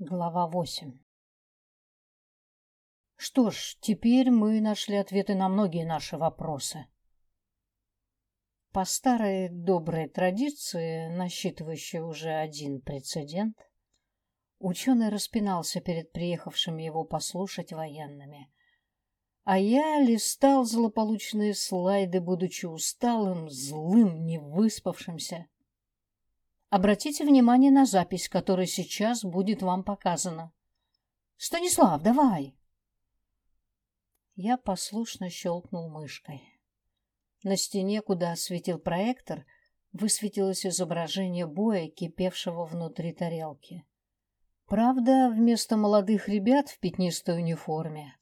Глава 8 Что ж, теперь мы нашли ответы на многие наши вопросы. По старой доброй традиции, насчитывающей уже один прецедент, ученый распинался перед приехавшими его послушать военными. А я листал злополучные слайды, будучи усталым, злым, невыспавшимся. Обратите внимание на запись, которая сейчас будет вам показана. Станислав, давай. Я послушно щелкнул мышкой. На стене, куда осветил проектор, высветилось изображение боя, кипевшего внутри тарелки. Правда, вместо молодых ребят в пятнистой униформе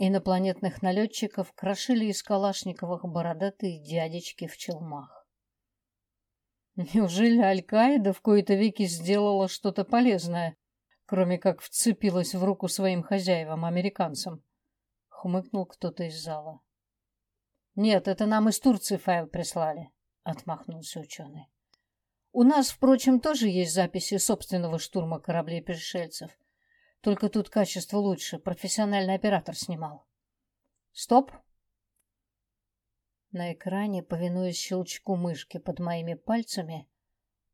инопланетных налетчиков крошили из калашниковых бородатые дядечки в челмах. Неужели Аль-Каида в кои-то веки сделала что-то полезное, кроме как вцепилась в руку своим хозяевам, американцам? Хмыкнул кто-то из зала. Нет, это нам из Турции файл прислали, отмахнулся ученый. У нас, впрочем, тоже есть записи собственного штурма кораблей пришельцев. Только тут качество лучше, профессиональный оператор снимал. Стоп, на экране, повинуясь щелчку мышки под моими пальцами,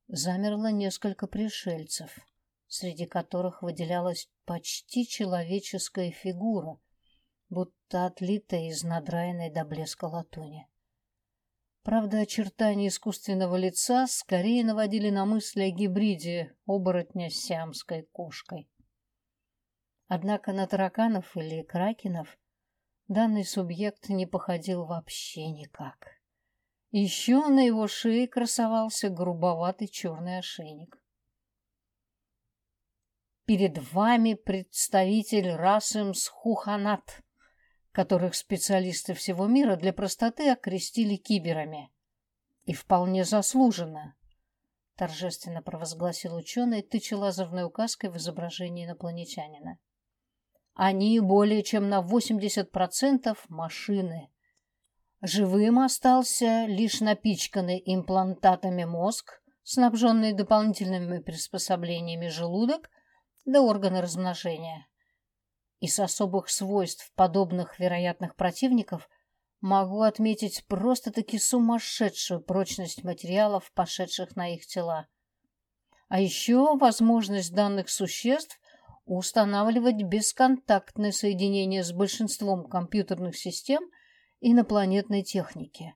замерло несколько пришельцев, среди которых выделялась почти человеческая фигура, будто отлитая из надраенной до блеска латуни. Правда, очертания искусственного лица скорее наводили на мысли о гибриде оборотня с сиамской кошкой. Однако на тараканов или кракенов Данный субъект не походил вообще никак. Еще на его шее красовался грубоватый черный ошейник. Перед вами представитель расы Мсхуханат, которых специалисты всего мира для простоты окрестили киберами. И вполне заслуженно, торжественно провозгласил ученый, тыча лазерной указкой в изображении инопланетянина. Они более чем на 80% машины. Живым остался лишь напичканный имплантатами мозг, снабженный дополнительными приспособлениями желудок да органы размножения. Из особых свойств подобных вероятных противников могу отметить просто-таки сумасшедшую прочность материалов, пошедших на их тела. А еще возможность данных существ устанавливать бесконтактное соединение с большинством компьютерных систем инопланетной техники.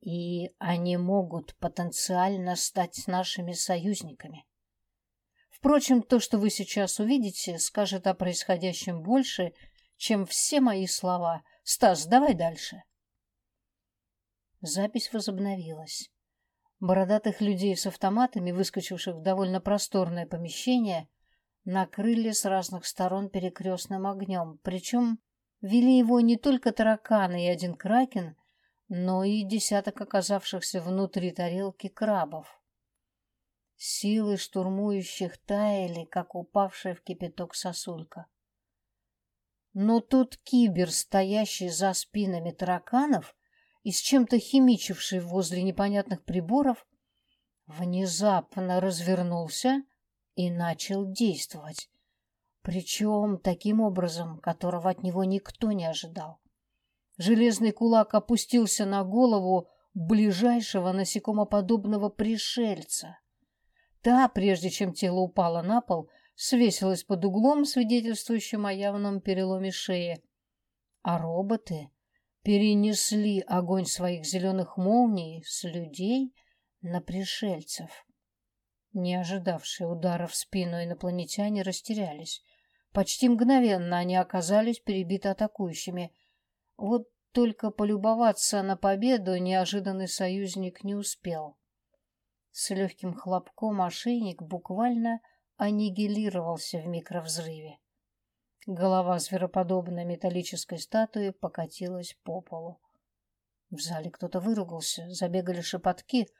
И они могут потенциально стать нашими союзниками. Впрочем, то, что вы сейчас увидите, скажет о происходящем больше, чем все мои слова. Стас, давай дальше. Запись возобновилась. Бородатых людей с автоматами, выскочивших в довольно просторное помещение, накрыли с разных сторон перекрестным огнем. Причем вели его не только тараканы и один кракен, но и десяток оказавшихся внутри тарелки крабов. Силы штурмующих таяли, как упавшая в кипяток сосулька. Но тут кибер, стоящий за спинами тараканов и с чем-то химичивший возле непонятных приборов, внезапно развернулся и начал действовать. Причем таким образом, которого от него никто не ожидал. Железный кулак опустился на голову ближайшего насекомоподобного пришельца. Та, прежде чем тело упало на пол, свесилась под углом, свидетельствующим о явном переломе шеи. А роботы перенесли огонь своих зеленых молний с людей на пришельцев. Не ожидавшие удара в спину инопланетяне растерялись. Почти мгновенно они оказались перебиты атакующими. Вот только полюбоваться на победу неожиданный союзник не успел. С легким хлопком ошейник буквально аннигилировался в микровзрыве. Голова звероподобной металлической статуи покатилась по полу. В зале кто-то выругался, забегали шепотки —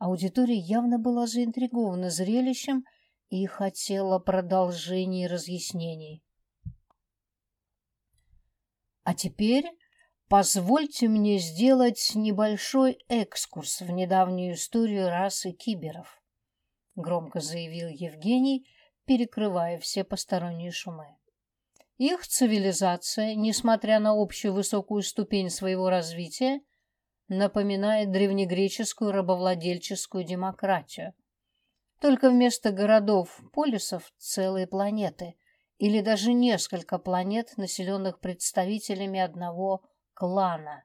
Аудитория явно была заинтригована зрелищем и хотела продолжений разъяснений. А теперь позвольте мне сделать небольшой экскурс в недавнюю историю расы киберов, громко заявил Евгений, перекрывая все посторонние шумы. Их цивилизация, несмотря на общую высокую ступень своего развития, напоминает древнегреческую рабовладельческую демократию. Только вместо городов, полисов целые планеты, или даже несколько планет, населенных представителями одного клана.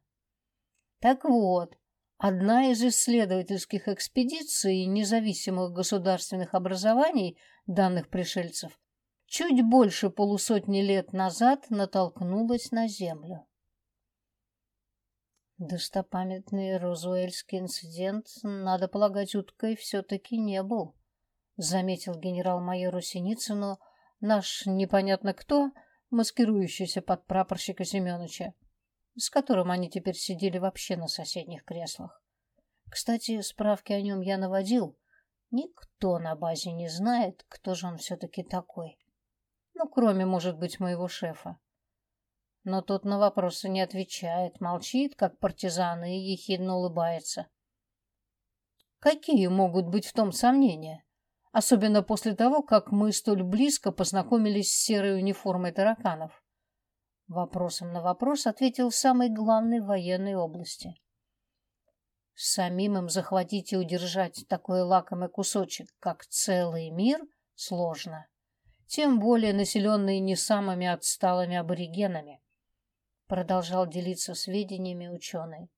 Так вот, одна из исследовательских экспедиций независимых государственных образований данных пришельцев чуть больше полусотни лет назад натолкнулась на Землю. Достопамятный розуэльский инцидент, надо полагать, уткой все-таки не был, заметил генерал-майору Синицыну наш непонятно кто, маскирующийся под прапорщика Семеновича, с которым они теперь сидели вообще на соседних креслах. Кстати, справки о нем я наводил. Никто на базе не знает, кто же он все-таки такой. Ну, кроме, может быть, моего шефа. Но тот на вопросы не отвечает, молчит, как партизан, и ехидно улыбается. Какие могут быть в том сомнения? Особенно после того, как мы столь близко познакомились с серой униформой тараканов. Вопросом на вопрос ответил самый главный в военной области. Самим им захватить и удержать такой лакомый кусочек, как целый мир, сложно тем более населенные не самыми отсталыми аборигенами, продолжал делиться сведениями ученый.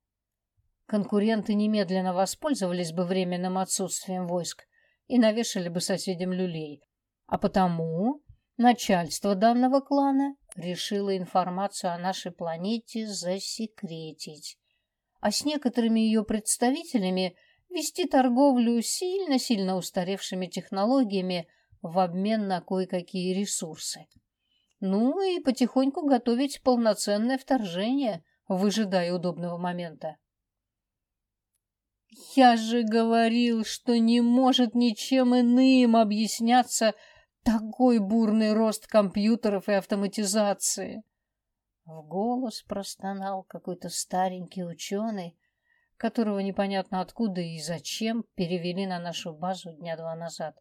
Конкуренты немедленно воспользовались бы временным отсутствием войск и навешали бы соседям люлей, а потому начальство данного клана решило информацию о нашей планете засекретить, а с некоторыми ее представителями вести торговлю сильно-сильно устаревшими технологиями в обмен на кое-какие ресурсы. Ну и потихоньку готовить полноценное вторжение, выжидая удобного момента. Я же говорил, что не может ничем иным объясняться такой бурный рост компьютеров и автоматизации. В голос простонал какой-то старенький ученый, которого непонятно откуда и зачем перевели на нашу базу дня два назад.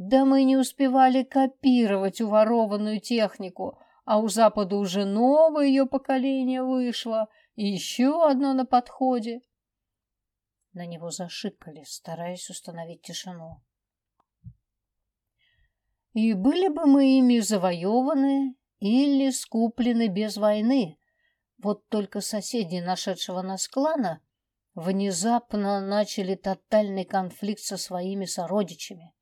Да мы не успевали копировать уворованную технику, а у Запада уже новое ее поколение вышло, и еще одно на подходе. На него зашикали, стараясь установить тишину. И были бы мы ими завоеваны или скуплены без войны. Вот только соседи нашедшего нас клана внезапно начали тотальный конфликт со своими сородичами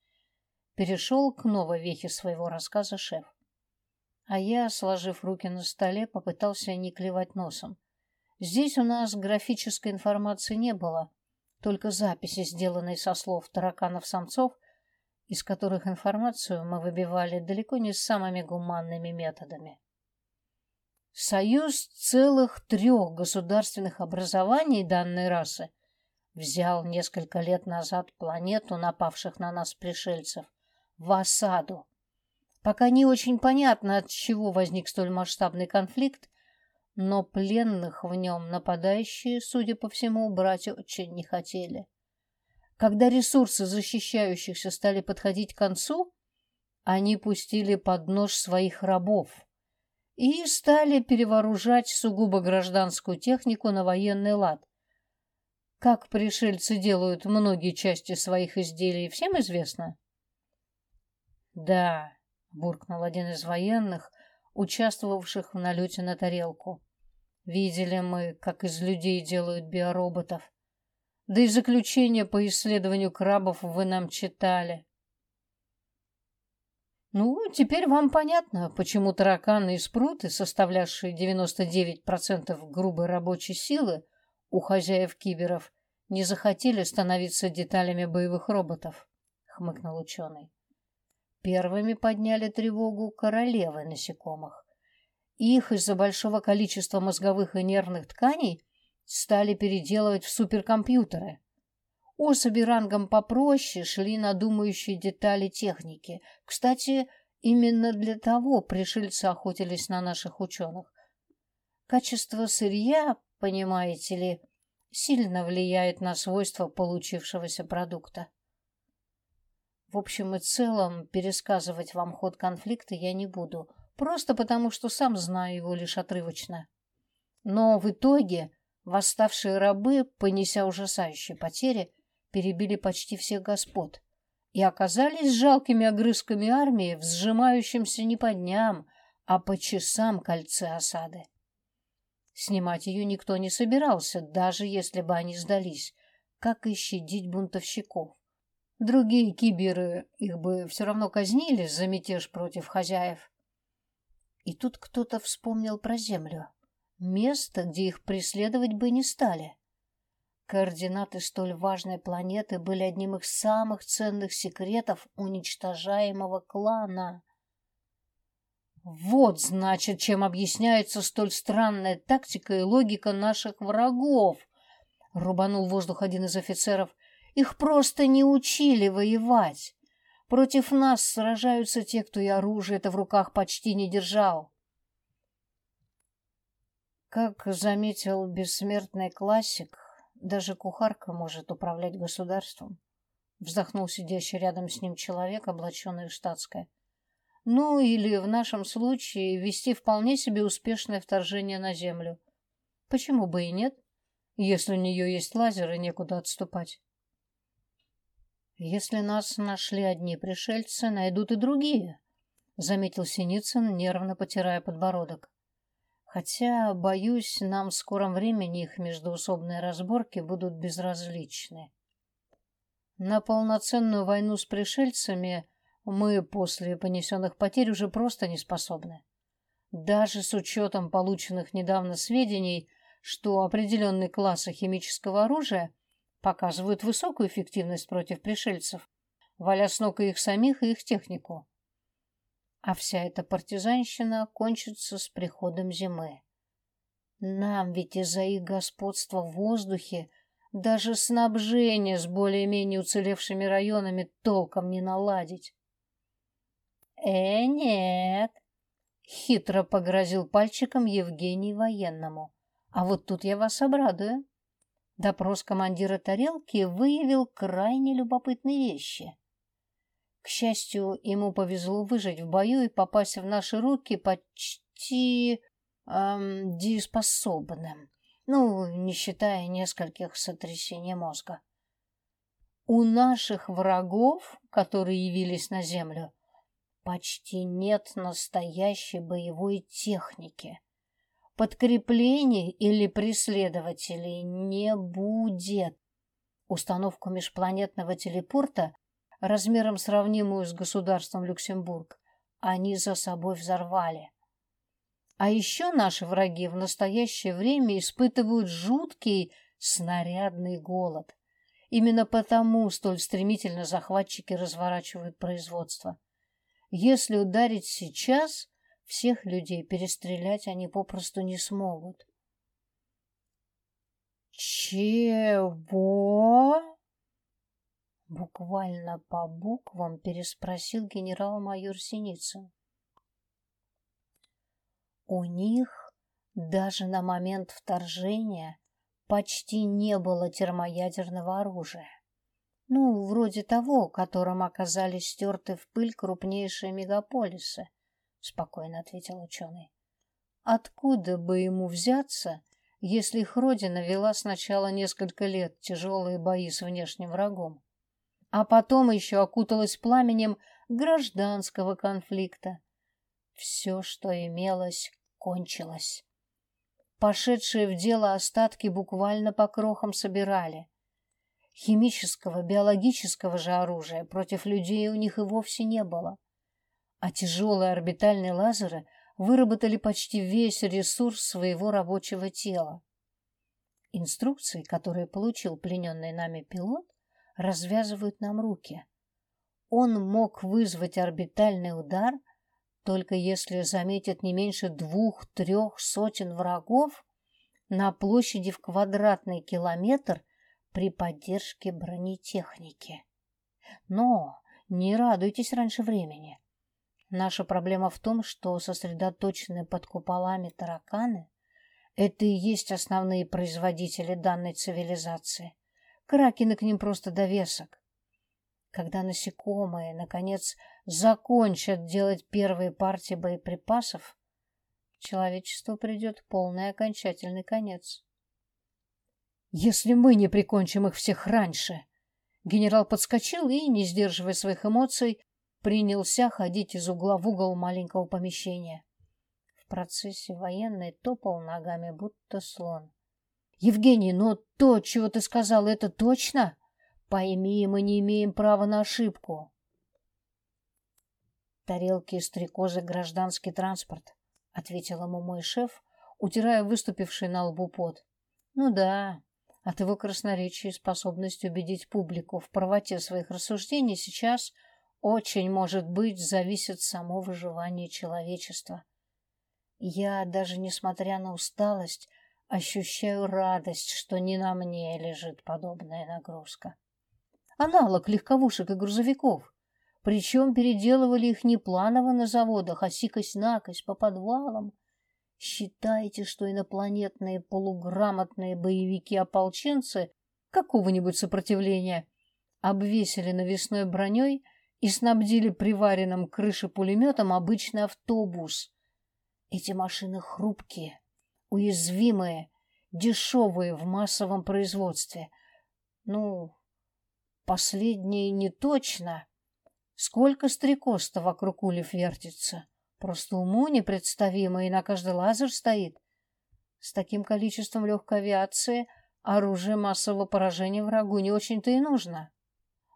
перешел к новой вехе своего рассказа шеф. А я, сложив руки на столе, попытался не клевать носом. Здесь у нас графической информации не было, только записи, сделанные со слов тараканов-самцов, из которых информацию мы выбивали далеко не самыми гуманными методами. Союз целых трех государственных образований данной расы взял несколько лет назад планету напавших на нас пришельцев в осаду. Пока не очень понятно, от чего возник столь масштабный конфликт, но пленных в нем нападающие, судя по всему, убрать очень не хотели. Когда ресурсы защищающихся стали подходить к концу, они пустили под нож своих рабов и стали перевооружать сугубо гражданскую технику на военный лад. Как пришельцы делают многие части своих изделий, всем известно. «Да», — буркнул один из военных, участвовавших в налете на тарелку. «Видели мы, как из людей делают биороботов. Да и заключение по исследованию крабов вы нам читали». Ну, теперь вам понятно, почему тараканы и спруты, составлявшие 99% грубой рабочей силы у хозяев киберов, не захотели становиться деталями боевых роботов, хмыкнул ученый. Первыми подняли тревогу королевы насекомых. Их из-за большого количества мозговых и нервных тканей стали переделывать в суперкомпьютеры. Особи рангом попроще шли на думающие детали техники. Кстати, именно для того пришельцы охотились на наших ученых. Качество сырья, понимаете ли, сильно влияет на свойства получившегося продукта. В общем и целом, пересказывать вам ход конфликта я не буду, просто потому что сам знаю его лишь отрывочно. Но в итоге восставшие рабы, понеся ужасающие потери, перебили почти всех господ и оказались жалкими огрызками армии в сжимающемся не по дням, а по часам кольце осады. Снимать ее никто не собирался, даже если бы они сдались, как и щадить бунтовщиков. Другие киберы их бы все равно казнили за мятеж против хозяев. И тут кто-то вспомнил про землю. Место, где их преследовать бы не стали. Координаты столь важной планеты были одним из самых ценных секретов уничтожаемого клана. Вот, значит, чем объясняется столь странная тактика и логика наших врагов. Рубанул воздух один из офицеров. Их просто не учили воевать. Против нас сражаются те, кто и оружие это в руках почти не держал. Как заметил бессмертный классик, даже кухарка может управлять государством. Вздохнул сидящий рядом с ним человек, облаченный в штатское. Ну, или в нашем случае вести вполне себе успешное вторжение на Землю. Почему бы и нет, если у нее есть лазер и некуда отступать? Если нас нашли одни пришельцы, найдут и другие, заметил Синицын, нервно потирая подбородок. Хотя, боюсь, нам в скором времени их междоусобные разборки будут безразличны. На полноценную войну с пришельцами мы после понесенных потерь уже просто не способны. Даже с учетом полученных недавно сведений, что определенные классы химического оружия показывают высокую эффективность против пришельцев, валя с ног и их самих, и их технику. А вся эта партизанщина кончится с приходом зимы. Нам ведь из-за их господства в воздухе даже снабжение с более-менее уцелевшими районами толком не наладить. «Э, нет!» — хитро погрозил пальчиком Евгений военному. «А вот тут я вас обрадую». Допрос командира тарелки выявил крайне любопытные вещи. К счастью, ему повезло выжить в бою и попасть в наши руки почти эм, дееспособным, ну, не считая нескольких сотрясений мозга. У наших врагов, которые явились на землю, почти нет настоящей боевой техники. Подкреплений или преследователей не будет. Установку межпланетного телепорта размером сравнимую с государством Люксембург, они за собой взорвали. А еще наши враги в настоящее время испытывают жуткий снарядный голод. Именно потому столь стремительно захватчики разворачивают производство. Если ударить сейчас, всех людей перестрелять они попросту не смогут. «Чего?» Буквально по буквам переспросил генерал-майор Синицын. У них даже на момент вторжения почти не было термоядерного оружия. Ну, вроде того, которым оказались стерты в пыль крупнейшие мегаполисы, спокойно ответил ученый. Откуда бы ему взяться, если их родина вела сначала несколько лет тяжелые бои с внешним врагом? а потом еще окуталась пламенем гражданского конфликта. Все, что имелось, кончилось. Пошедшие в дело остатки буквально по крохам собирали. Химического, биологического же оружия против людей у них и вовсе не было. А тяжелые орбитальные лазеры выработали почти весь ресурс своего рабочего тела. Инструкции, которые получил плененный нами пилот, развязывают нам руки. Он мог вызвать орбитальный удар, только если заметит не меньше двух-трех сотен врагов на площади в квадратный километр при поддержке бронетехники. Но не радуйтесь раньше времени. Наша проблема в том, что сосредоточенные под куполами тараканы – это и есть основные производители данной цивилизации. Кракены к ним просто довесок. Когда насекомые, наконец, закончат делать первые партии боеприпасов, человечеству придет полный окончательный конец. Если мы не прикончим их всех раньше, генерал подскочил и, не сдерживая своих эмоций, принялся ходить из угла в угол маленького помещения. В процессе военный топал ногами, будто слон. «Евгений, но то, чего ты сказал, это точно? Пойми, мы не имеем права на ошибку». «Тарелки и стрекозы — гражданский транспорт», — ответил ему мой шеф, утирая выступивший на лбу пот. «Ну да, от его красноречия и способности убедить публику в правоте своих рассуждений сейчас — очень, может быть, зависит само выживание человечества. Я, даже несмотря на усталость, ощущаю радость, что не на мне лежит подобная нагрузка. Аналог легковушек и грузовиков. Причем переделывали их не планово на заводах, а сикость-накость по подвалам. Считайте, что инопланетные полуграмотные боевики-ополченцы какого-нибудь сопротивления обвесили навесной броней — и снабдили приваренным крыше пулеметом обычный автобус. Эти машины хрупкие, уязвимые, дешевые в массовом производстве. Ну, последние не точно. Сколько стрекоз-то вокруг улев вертится. Просто уму непредставимо, и на каждый лазер стоит. С таким количеством легкой авиации оружие массового поражения врагу не очень-то и нужно.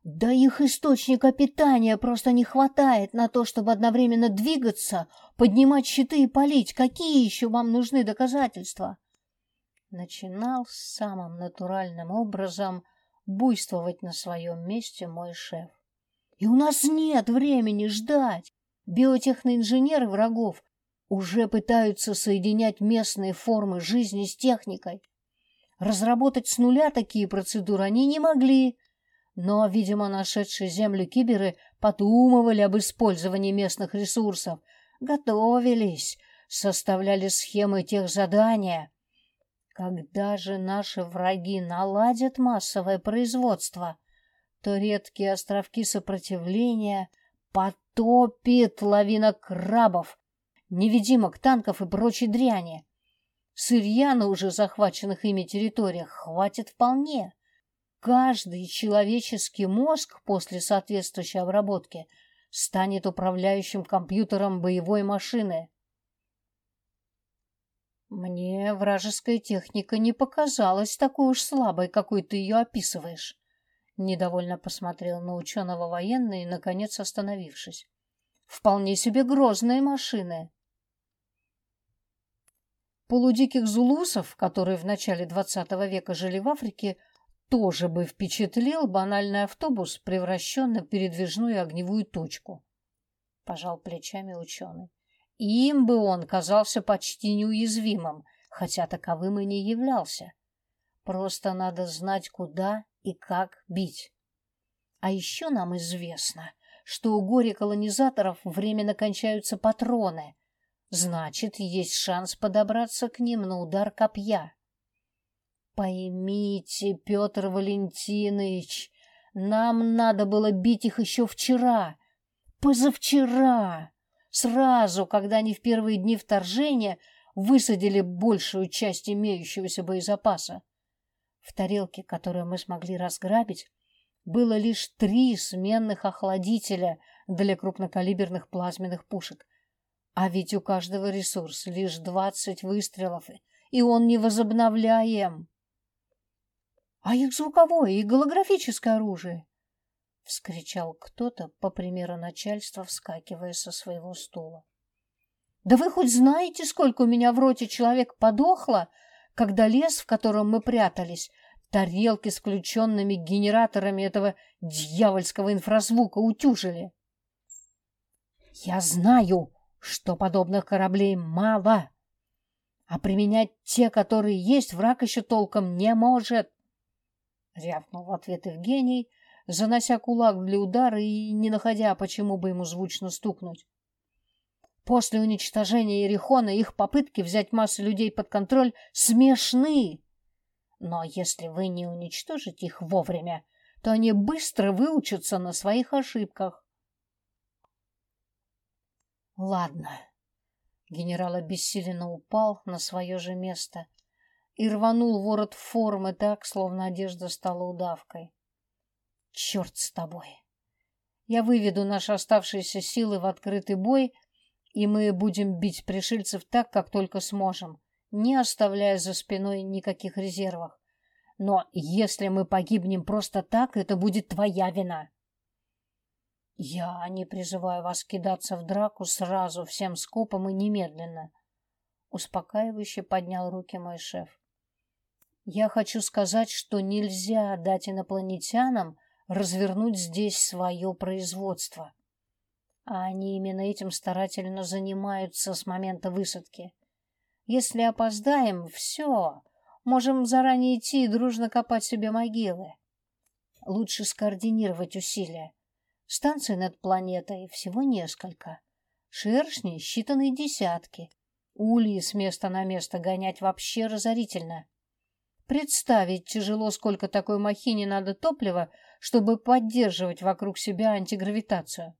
Да их источника питания просто не хватает на то, чтобы одновременно двигаться, поднимать щиты и палить. Какие еще вам нужны доказательства? Начинал самым натуральным образом буйствовать на своем месте мой шеф. И у нас нет времени ждать. Биотехноинженеры врагов уже пытаются соединять местные формы жизни с техникой. Разработать с нуля такие процедуры они не могли, но, видимо, нашедшие землю киберы подумывали об использовании местных ресурсов, готовились, составляли схемы тех задания. Когда же наши враги наладят массовое производство, то редкие островки сопротивления потопит лавина крабов, невидимок, танков и прочей дряни. Сырья на уже захваченных ими территориях хватит вполне. Каждый человеческий мозг после соответствующей обработки станет управляющим компьютером боевой машины. Мне вражеская техника не показалась такой уж слабой, какой ты ее описываешь. Недовольно посмотрел на ученого военный, наконец остановившись. Вполне себе грозные машины. Полудиких зулусов, которые в начале XX века жили в Африке, тоже бы впечатлил банальный автобус, превращенный в передвижную огневую точку. Пожал плечами ученый. Им бы он казался почти неуязвимым, хотя таковым и не являлся. Просто надо знать, куда и как бить. А еще нам известно, что у горе-колонизаторов временно кончаются патроны. Значит, есть шанс подобраться к ним на удар копья. Поймите, Петр Валентинович, нам надо было бить их еще вчера, позавчера, сразу, когда они в первые дни вторжения высадили большую часть имеющегося боезапаса. В тарелке, которую мы смогли разграбить, было лишь три сменных охладителя для крупнокалиберных плазменных пушек. А ведь у каждого ресурс лишь двадцать выстрелов, и он не возобновляем а их звуковое и голографическое оружие!» — вскричал кто-то, по примеру начальства, вскакивая со своего стула. «Да вы хоть знаете, сколько у меня в роте человек подохло, когда лес, в котором мы прятались, тарелки с включенными генераторами этого дьявольского инфразвука утюжили?» «Я знаю, что подобных кораблей мало, а применять те, которые есть, враг еще толком не может. — рявкнул в ответ Евгений, занося кулак для удара и не находя, почему бы ему звучно стукнуть. После уничтожения Ерехона их попытки взять массу людей под контроль смешны. Но если вы не уничтожите их вовремя, то они быстро выучатся на своих ошибках. Ладно. Генерал обессиленно упал на свое же место и рванул ворот формы так, словно одежда стала удавкой. Черт с тобой! Я выведу наши оставшиеся силы в открытый бой, и мы будем бить пришельцев так, как только сможем, не оставляя за спиной никаких резервов. Но если мы погибнем просто так, это будет твоя вина. Я не призываю вас кидаться в драку сразу, всем скопом и немедленно. Успокаивающе поднял руки мой шеф. Я хочу сказать, что нельзя дать инопланетянам развернуть здесь свое производство. А они именно этим старательно занимаются с момента высадки. Если опоздаем, все, можем заранее идти и дружно копать себе могилы. Лучше скоординировать усилия. Станций над планетой всего несколько. Шершни считанные десятки. Ульи с места на место гонять вообще разорительно. Представить тяжело, сколько такой махине надо топлива, чтобы поддерживать вокруг себя антигравитацию.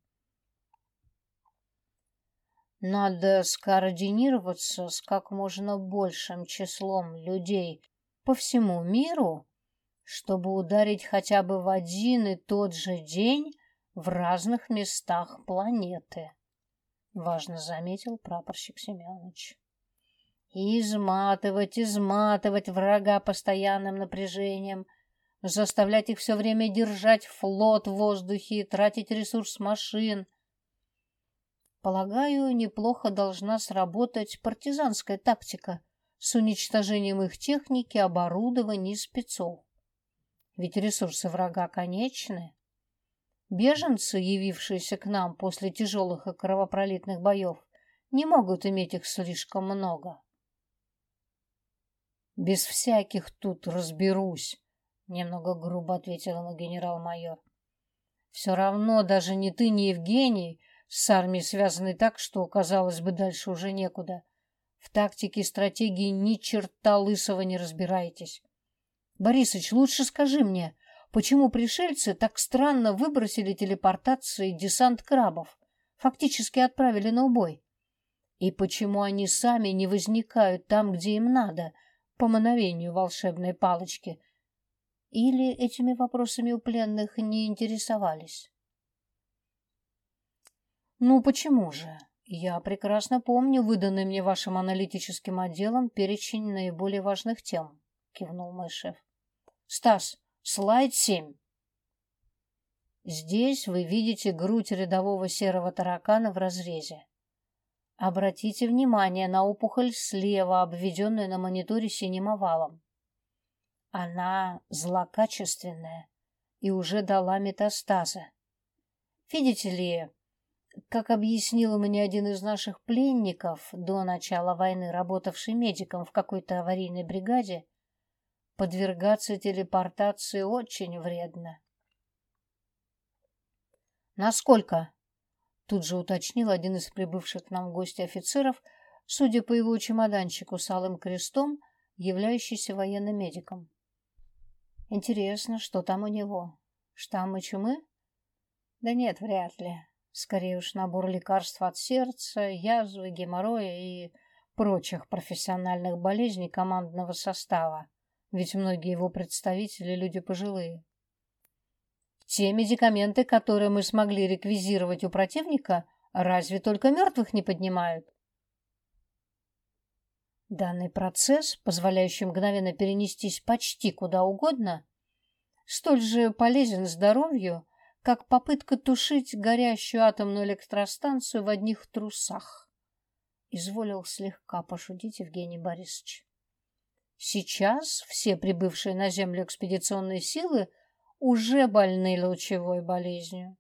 Надо скоординироваться с как можно большим числом людей по всему миру, чтобы ударить хотя бы в один и тот же день в разных местах планеты, — важно заметил прапорщик Семенович. Изматывать, изматывать врага постоянным напряжением, заставлять их все время держать флот в воздухе, тратить ресурс машин — Полагаю, неплохо должна сработать партизанская тактика с уничтожением их техники, оборудования и спецов. Ведь ресурсы врага конечны. Беженцы, явившиеся к нам после тяжелых и кровопролитных боев, не могут иметь их слишком много. «Без всяких тут разберусь», — немного грубо ответил ему генерал-майор. «Все равно даже ни ты, ни Евгений с армией связаны так, что, казалось бы, дальше уже некуда. В тактике и стратегии ни черта лысого не разбираетесь. Борисыч, лучше скажи мне, почему пришельцы так странно выбросили телепортации десант крабов, фактически отправили на убой? И почему они сами не возникают там, где им надо, по мановению волшебной палочки? Или этими вопросами у пленных не интересовались? «Ну почему же? Я прекрасно помню выданный мне вашим аналитическим отделом перечень наиболее важных тем», — кивнул мой шеф. «Стас, слайд семь». Здесь вы видите грудь рядового серого таракана в разрезе. Обратите внимание на опухоль слева, обведенную на мониторе синим овалом. Она злокачественная и уже дала метастазы. Видите ли, как объяснил мне один из наших пленников, до начала войны работавший медиком в какой-то аварийной бригаде, подвергаться телепортации очень вредно. «Насколько?» — тут же уточнил один из прибывших к нам гостей офицеров, судя по его чемоданчику с алым крестом, являющийся военным медиком. «Интересно, что там у него? Штаммы чумы?» «Да нет, вряд ли. Скорее уж набор лекарств от сердца, язвы, геморроя и прочих профессиональных болезней командного состава, ведь многие его представители – люди пожилые. Те медикаменты, которые мы смогли реквизировать у противника, разве только мертвых не поднимают? Данный процесс, позволяющий мгновенно перенестись почти куда угодно, столь же полезен здоровью, как попытка тушить горящую атомную электростанцию в одних трусах. Изволил слегка пошутить Евгений Борисович. Сейчас все прибывшие на Землю экспедиционные силы уже больны лучевой болезнью.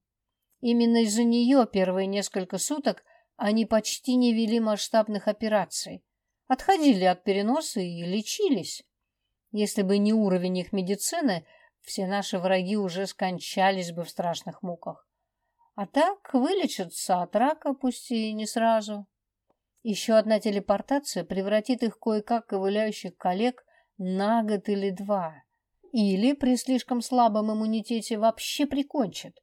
Именно из-за нее первые несколько суток они почти не вели масштабных операций, отходили от переноса и лечились. Если бы не уровень их медицины – все наши враги уже скончались бы в страшных муках. А так вылечатся от рака, пусть и не сразу. Еще одна телепортация превратит их кое-как ковыляющих коллег на год или два. Или при слишком слабом иммунитете вообще прикончат,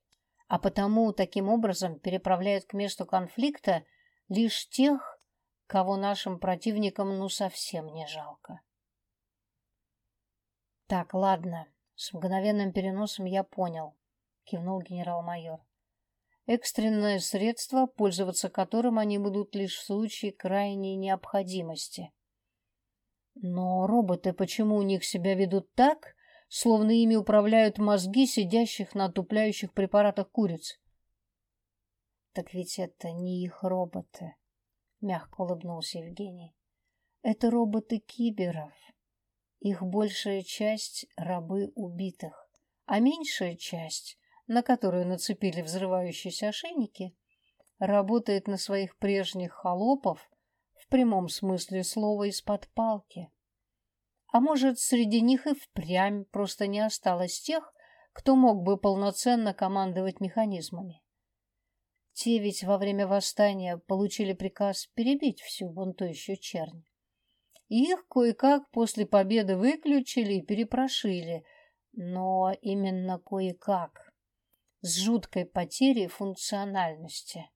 а потому таким образом переправляют к месту конфликта лишь тех, кого нашим противникам ну совсем не жалко. Так, ладно, с мгновенным переносом я понял, кивнул генерал-майор. Экстренное средство, пользоваться которым они будут лишь в случае крайней необходимости. Но роботы почему у них себя ведут так, словно ими управляют мозги сидящих на отупляющих препаратах куриц. Так ведь это не их роботы, мягко улыбнулся Евгений. Это роботы киберов. Их большая часть рабы убитых, а меньшая часть, на которую нацепили взрывающиеся ошейники, работает на своих прежних холопов в прямом смысле слова из-под палки. А может, среди них и впрямь просто не осталось тех, кто мог бы полноценно командовать механизмами. Те ведь во время восстания получили приказ перебить всю бунтующую чернь. Их кое-как после победы выключили и перепрошили, но именно кое-как, с жуткой потерей функциональности.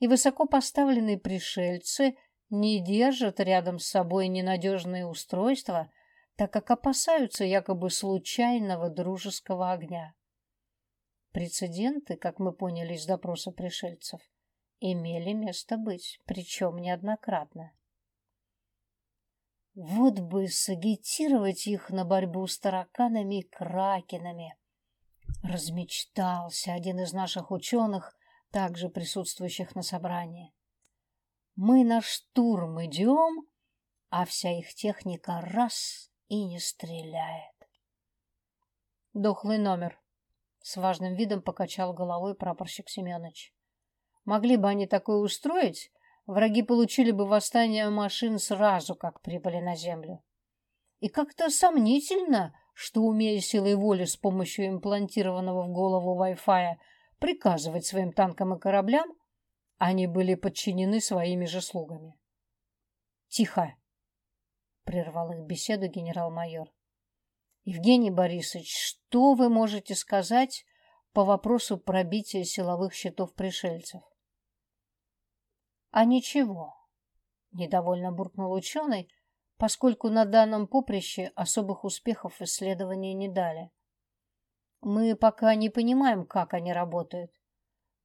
И высоко поставленные пришельцы – не держат рядом с собой ненадежные устройства, так как опасаются якобы случайного дружеского огня. Прецеденты, как мы поняли из допроса пришельцев, имели место быть, причем неоднократно. Вот бы сагитировать их на борьбу с тараканами и кракенами. Размечтался один из наших ученых, также присутствующих на собрании. Мы на штурм идем, а вся их техника раз и не стреляет. Дохлый номер. С важным видом покачал головой прапорщик Семенович. Могли бы они такое устроить, враги получили бы восстание машин сразу, как прибыли на землю. И как-то сомнительно, что, умея силой воли с помощью имплантированного в голову Wi-Fi приказывать своим танкам и кораблям, они были подчинены своими же слугами. «Тихо!» — прервал их беседу генерал-майор. «Евгений Борисович, что вы можете сказать по вопросу пробития силовых щитов пришельцев?» «А ничего», — недовольно буркнул ученый, поскольку на данном поприще особых успехов исследования не дали. «Мы пока не понимаем, как они работают.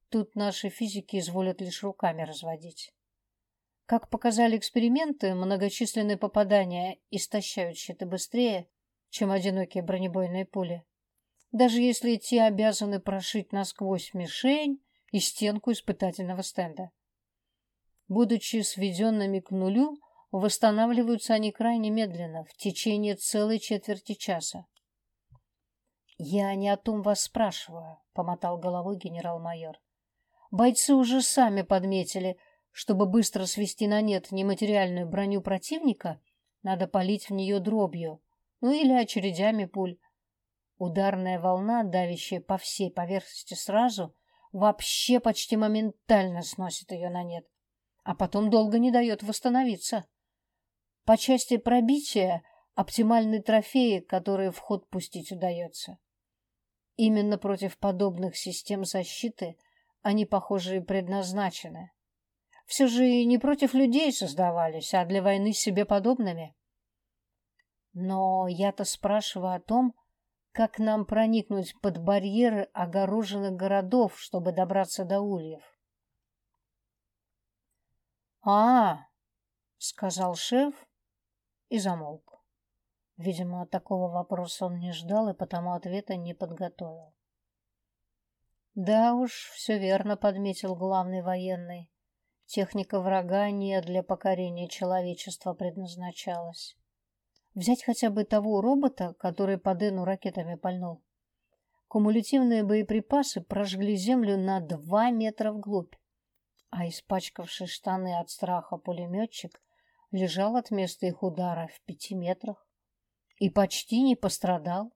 Тут наши физики изволят лишь руками разводить. Как показали эксперименты, многочисленные попадания истощают щиты быстрее, чем одинокие бронебойные пули. Даже если те обязаны прошить насквозь мишень и стенку испытательного стенда. Будучи сведенными к нулю, восстанавливаются они крайне медленно, в течение целой четверти часа. «Я не о том вас спрашиваю», — помотал головой генерал-майор. Бойцы уже сами подметили, чтобы быстро свести на нет нематериальную броню противника, надо полить в нее дробью, ну или очередями пуль. Ударная волна, давящая по всей поверхности сразу, вообще почти моментально сносит ее на нет, а потом долго не дает восстановиться. По части пробития оптимальны трофеи, которые в ход пустить удается. Именно против подобных систем защиты они, похоже, предназначены. Все же и не против людей создавались, а для войны с себе подобными. Но я-то спрашиваю о том, как нам проникнуть под барьеры огороженных городов, чтобы добраться до ульев. «А, — сказал шеф и замолк. Видимо, такого вопроса он не ждал и потому ответа не подготовил. Да уж, все верно подметил главный военный. Техника врага не для покорения человечества предназначалась. Взять хотя бы того робота, который по Дэну ракетами пальнул. Кумулятивные боеприпасы прожгли землю на два метра вглубь, а испачкавший штаны от страха пулеметчик лежал от места их удара в пяти метрах и почти не пострадал.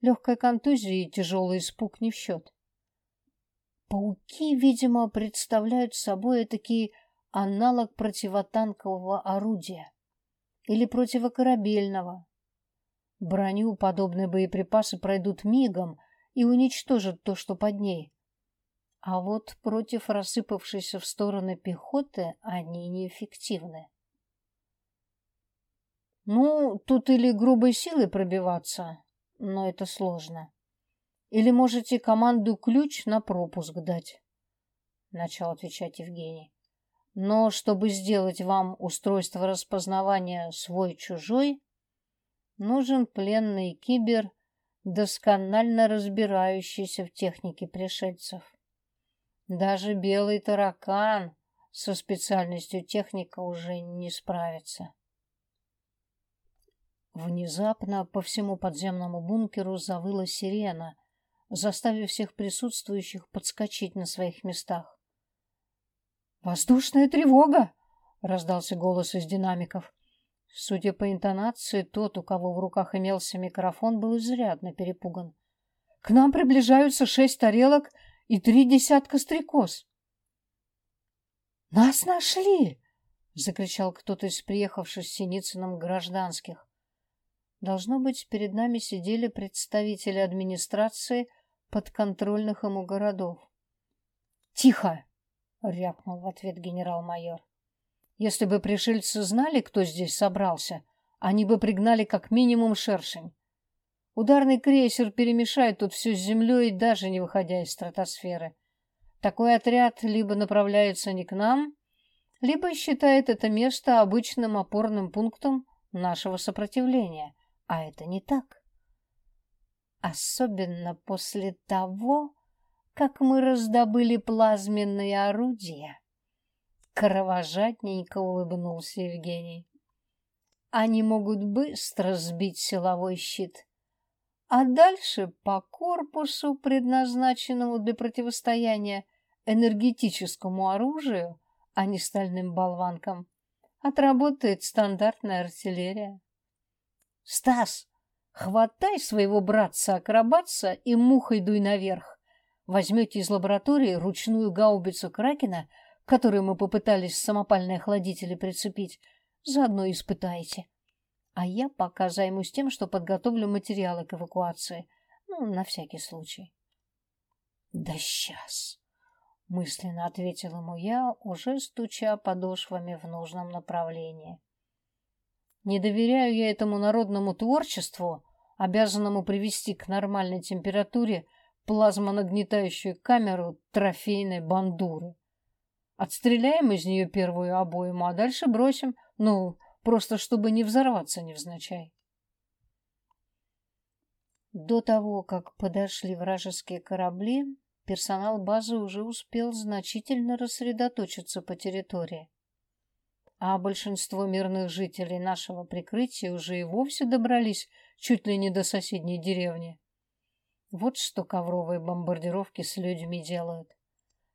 Легкая контузия и тяжелый испуг не в счет. Пауки, видимо, представляют собой такие аналог противотанкового орудия или противокорабельного. Броню подобные боеприпасы пройдут мигом и уничтожат то, что под ней. А вот против рассыпавшейся в стороны пехоты они неэффективны. Ну, тут или грубой силой пробиваться, но это сложно. Или можете команду ключ на пропуск дать, начал отвечать Евгений. Но чтобы сделать вам устройство распознавания свой-чужой, нужен пленный кибер, досконально разбирающийся в технике пришельцев. Даже белый таракан со специальностью техника уже не справится. Внезапно по всему подземному бункеру завыла сирена, заставив всех присутствующих подскочить на своих местах. «Воздушная тревога!» — раздался голос из динамиков. Судя по интонации, тот, у кого в руках имелся микрофон, был изрядно перепуган. «К нам приближаются шесть тарелок и три десятка стрекоз!» «Нас нашли!» — закричал кто-то из приехавших с Синицыным гражданских. Должно быть, перед нами сидели представители администрации подконтрольных ему городов. «Тихо!» — рявкнул в ответ генерал-майор. «Если бы пришельцы знали, кто здесь собрался, они бы пригнали как минимум шершень. Ударный крейсер перемешает тут все с землей, даже не выходя из стратосферы. Такой отряд либо направляется не к нам, либо считает это место обычным опорным пунктом нашего сопротивления. А это не так. Особенно после того, как мы раздобыли плазменные орудия. Кровожадненько улыбнулся Евгений. Они могут быстро сбить силовой щит, а дальше по корпусу, предназначенному для противостояния энергетическому оружию, а не стальным болванкам, отработает стандартная артиллерия. Стас, хватай своего братца-акробатца и мухой дуй наверх. Возьмете из лаборатории ручную гаубицу Кракена, которую мы попытались самопальные охладители прицепить, заодно испытайте. А я пока займусь тем, что подготовлю материалы к эвакуации. Ну, на всякий случай. Да сейчас, мысленно ответил ему я, уже стуча подошвами в нужном направлении. Не доверяю я этому народному творчеству, обязанному привести к нормальной температуре плазмонагнетающую камеру трофейной бандуры. Отстреляем из нее первую обойму, а дальше бросим, ну, просто чтобы не взорваться невзначай. До того, как подошли вражеские корабли, персонал базы уже успел значительно рассредоточиться по территории а большинство мирных жителей нашего прикрытия уже и вовсе добрались чуть ли не до соседней деревни. Вот что ковровые бомбардировки с людьми делают.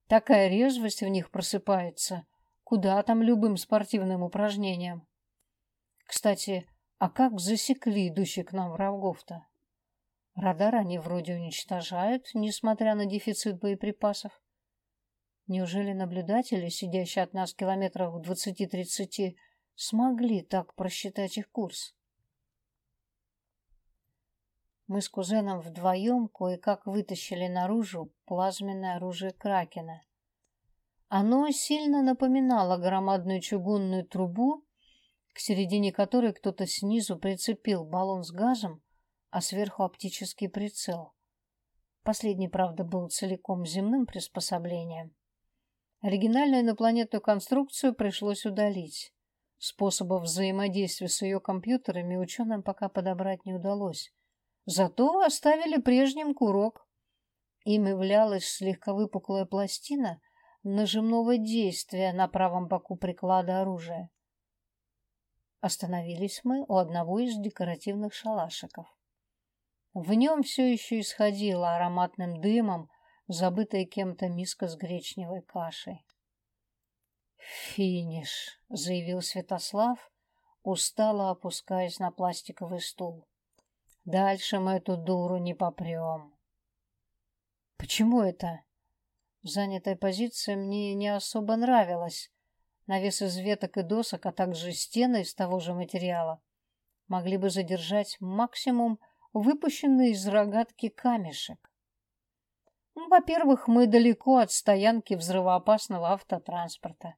Такая резвость в них просыпается. Куда там любым спортивным упражнениям? Кстати, а как засекли идущих к нам врагов-то? Радар они вроде уничтожают, несмотря на дефицит боеприпасов. Неужели наблюдатели, сидящие от нас километров в двадцати-тридцати, смогли так просчитать их курс? Мы с кузеном вдвоем кое-как вытащили наружу плазменное оружие Кракена. Оно сильно напоминало громадную чугунную трубу, к середине которой кто-то снизу прицепил баллон с газом, а сверху оптический прицел. Последний, правда, был целиком земным приспособлением. Оригинальную инопланетную конструкцию пришлось удалить. Способов взаимодействия с ее компьютерами ученым пока подобрать не удалось. Зато оставили прежним курок. Им являлась слегка выпуклая пластина нажимного действия на правом боку приклада оружия. Остановились мы у одного из декоративных шалашиков. В нем все еще исходило ароматным дымом забытая кем-то миска с гречневой кашей. «Финиш», — заявил Святослав, устало опускаясь на пластиковый стул. «Дальше мы эту дуру не попрем». «Почему это?» Занятая позиция мне не особо нравилась. Навес из веток и досок, а также стены из того же материала. могли бы задержать максимум выпущенный из рогатки камешек. Ну, во-первых, мы далеко от стоянки взрывоопасного автотранспорта,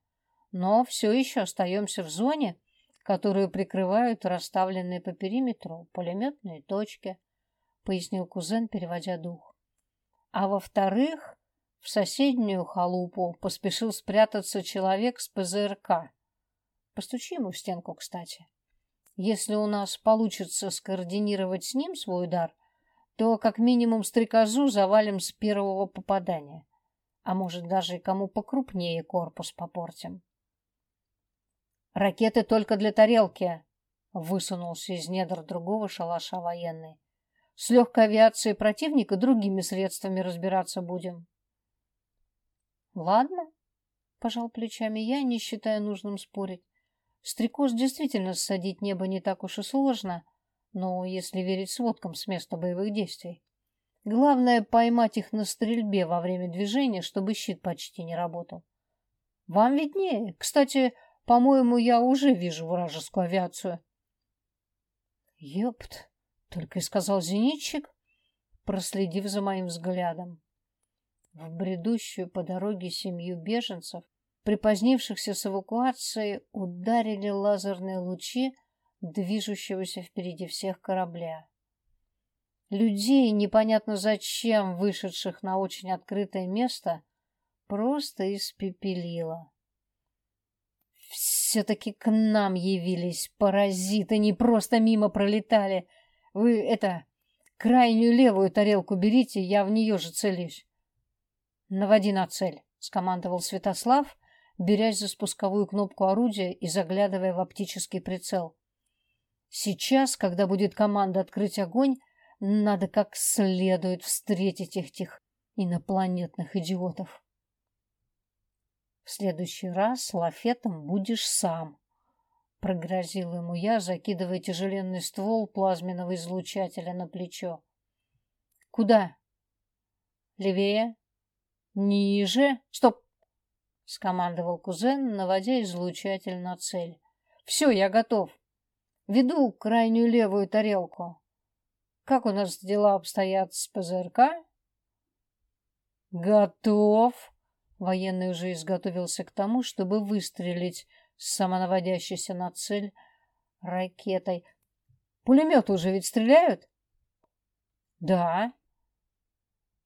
но все еще остаемся в зоне, которую прикрывают расставленные по периметру пулеметные точки, пояснил кузен, переводя дух. А во-вторых, в соседнюю халупу поспешил спрятаться человек с ПЗРК. Постучи ему в стенку, кстати. Если у нас получится скоординировать с ним свой удар, то как минимум стрекозу завалим с первого попадания. А может, даже и кому покрупнее корпус попортим. «Ракеты только для тарелки», — высунулся из недр другого шалаша военный. «С легкой авиацией противника другими средствами разбираться будем». «Ладно», — пожал плечами я, не считая нужным спорить. Стрекоз действительно ссадить небо не так уж и сложно, но если верить сводкам с места боевых действий. Главное — поймать их на стрельбе во время движения, чтобы щит почти не работал. Вам виднее. Кстати, по-моему, я уже вижу вражескую авиацию. Ёпт, только и сказал зенитчик, проследив за моим взглядом. В бредущую по дороге семью беженцев припозднившихся с эвакуацией, ударили лазерные лучи движущегося впереди всех корабля. Людей, непонятно зачем вышедших на очень открытое место, просто испепелило. Все-таки к нам явились паразиты, не просто мимо пролетали. Вы, это, крайнюю левую тарелку берите, я в нее же целюсь. Наводи на цель, скомандовал Святослав, берясь за спусковую кнопку орудия и заглядывая в оптический прицел. Сейчас, когда будет команда открыть огонь, надо как следует встретить этих инопланетных идиотов. В следующий раз лафетом будешь сам, прогрозил ему я, закидывая тяжеленный ствол плазменного излучателя на плечо. Куда? Левее? Ниже? Стоп! — скомандовал кузен, наводя излучатель на цель. «Все, я готов. Веду крайнюю левую тарелку. Как у нас дела обстоят с ПЗРК?» «Готов!» Военный уже изготовился к тому, чтобы выстрелить с самонаводящейся на цель ракетой. «Пулеметы уже ведь стреляют?» «Да».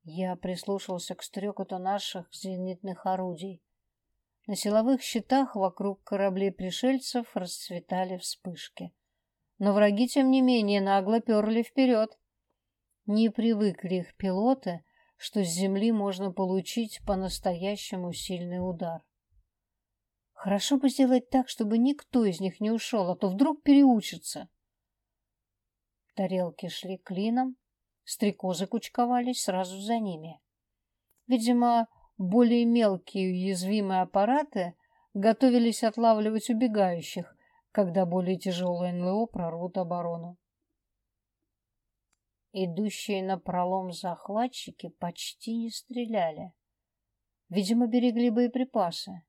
Я прислушался к стрекоту наших зенитных орудий. На силовых щитах вокруг кораблей пришельцев расцветали вспышки. Но враги, тем не менее, нагло перли вперед. Не привыкли их пилоты, что с земли можно получить по-настоящему сильный удар. Хорошо бы сделать так, чтобы никто из них не ушел, а то вдруг переучится. Тарелки шли клином, стрекозы кучковались сразу за ними. Видимо, более мелкие уязвимые аппараты готовились отлавливать убегающих, когда более тяжелые НЛО прорвут оборону. Идущие на пролом захватчики почти не стреляли. Видимо, берегли боеприпасы.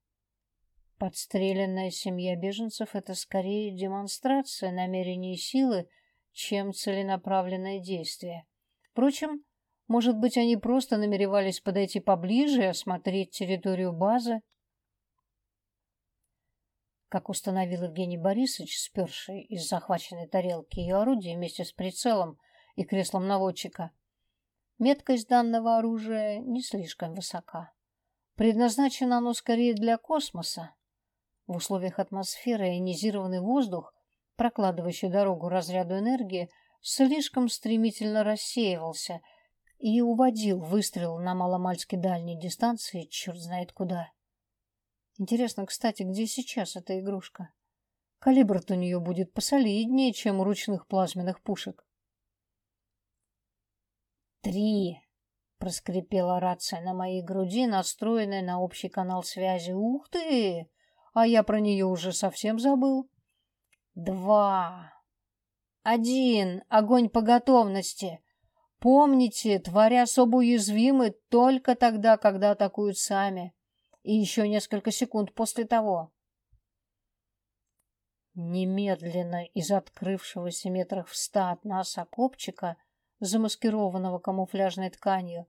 Подстреленная семья беженцев — это скорее демонстрация намерений силы, чем целенаправленное действие. Впрочем, может быть, они просто намеревались подойти поближе и осмотреть территорию базы? Как установил Евгений Борисович, сперший из захваченной тарелки ее орудие вместе с прицелом и креслом наводчика, меткость данного оружия не слишком высока. Предназначено оно скорее для космоса. В условиях атмосферы ионизированный воздух, прокладывающий дорогу разряду энергии, слишком стремительно рассеивался – и уводил выстрел на маломальски дальней дистанции черт знает куда. Интересно, кстати, где сейчас эта игрушка? Калибр-то у нее будет посолиднее, чем у ручных плазменных пушек. «Три!» — проскрипела рация на моей груди, настроенная на общий канал связи. «Ух ты! А я про нее уже совсем забыл!» «Два!» «Один! Огонь по готовности!» Помните, твари особо уязвимы только тогда, когда атакуют сами. И еще несколько секунд после того. Немедленно из открывшегося метрах в ста от нас окопчика, замаскированного камуфляжной тканью,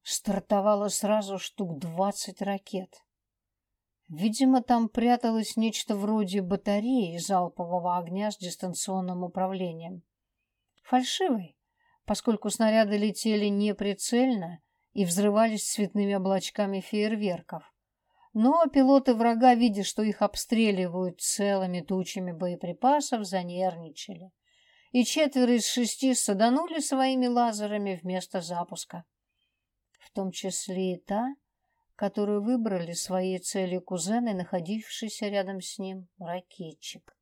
стартовало сразу штук двадцать ракет. Видимо, там пряталось нечто вроде батареи залпового огня с дистанционным управлением. Фальшивый, поскольку снаряды летели неприцельно и взрывались цветными облачками фейерверков. Но пилоты врага, видя, что их обстреливают целыми тучами боеприпасов, занервничали. И четверо из шести саданули своими лазерами вместо запуска. В том числе и та, которую выбрали своей целью кузены, находившийся рядом с ним ракетчик.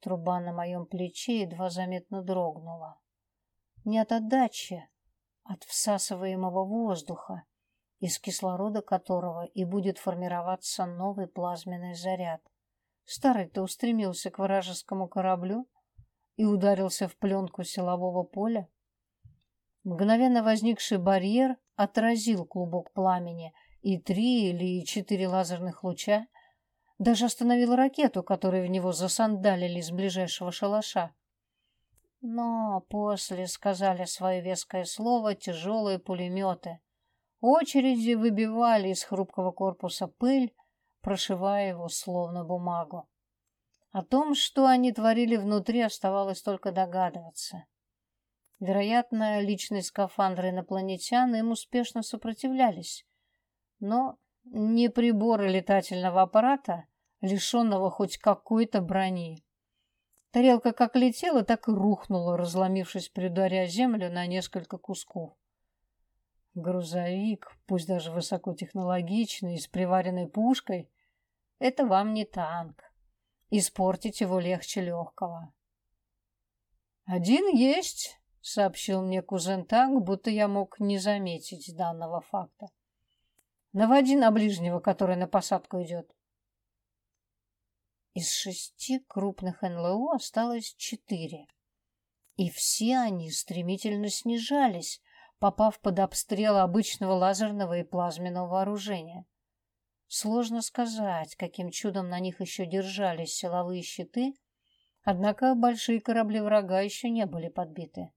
Труба на моем плече едва заметно дрогнула. Не от отдачи, от всасываемого воздуха, из кислорода которого и будет формироваться новый плазменный заряд. Старый-то устремился к вражескому кораблю и ударился в пленку силового поля. Мгновенно возникший барьер отразил клубок пламени, и три или четыре лазерных луча даже остановил ракету, которую в него засандалили из ближайшего шалаша. Но после сказали свое веское слово тяжелые пулеметы. Очереди выбивали из хрупкого корпуса пыль, прошивая его словно бумагу. О том, что они творили внутри, оставалось только догадываться. Вероятно, личные скафандры инопланетян им успешно сопротивлялись. Но не приборы летательного аппарата, лишенного хоть какой-то брони. Тарелка как летела, так и рухнула, разломившись при ударе о землю на несколько кусков. Грузовик, пусть даже высокотехнологичный, с приваренной пушкой, это вам не танк. Испортить его легче легкого. Один есть, — сообщил мне кузен так, будто я мог не заметить данного факта. «Наводи на ближнего, который на посадку идет». Из шести крупных НЛО осталось четыре. И все они стремительно снижались, попав под обстрел обычного лазерного и плазменного вооружения. Сложно сказать, каким чудом на них еще держались силовые щиты, однако большие корабли врага еще не были подбиты.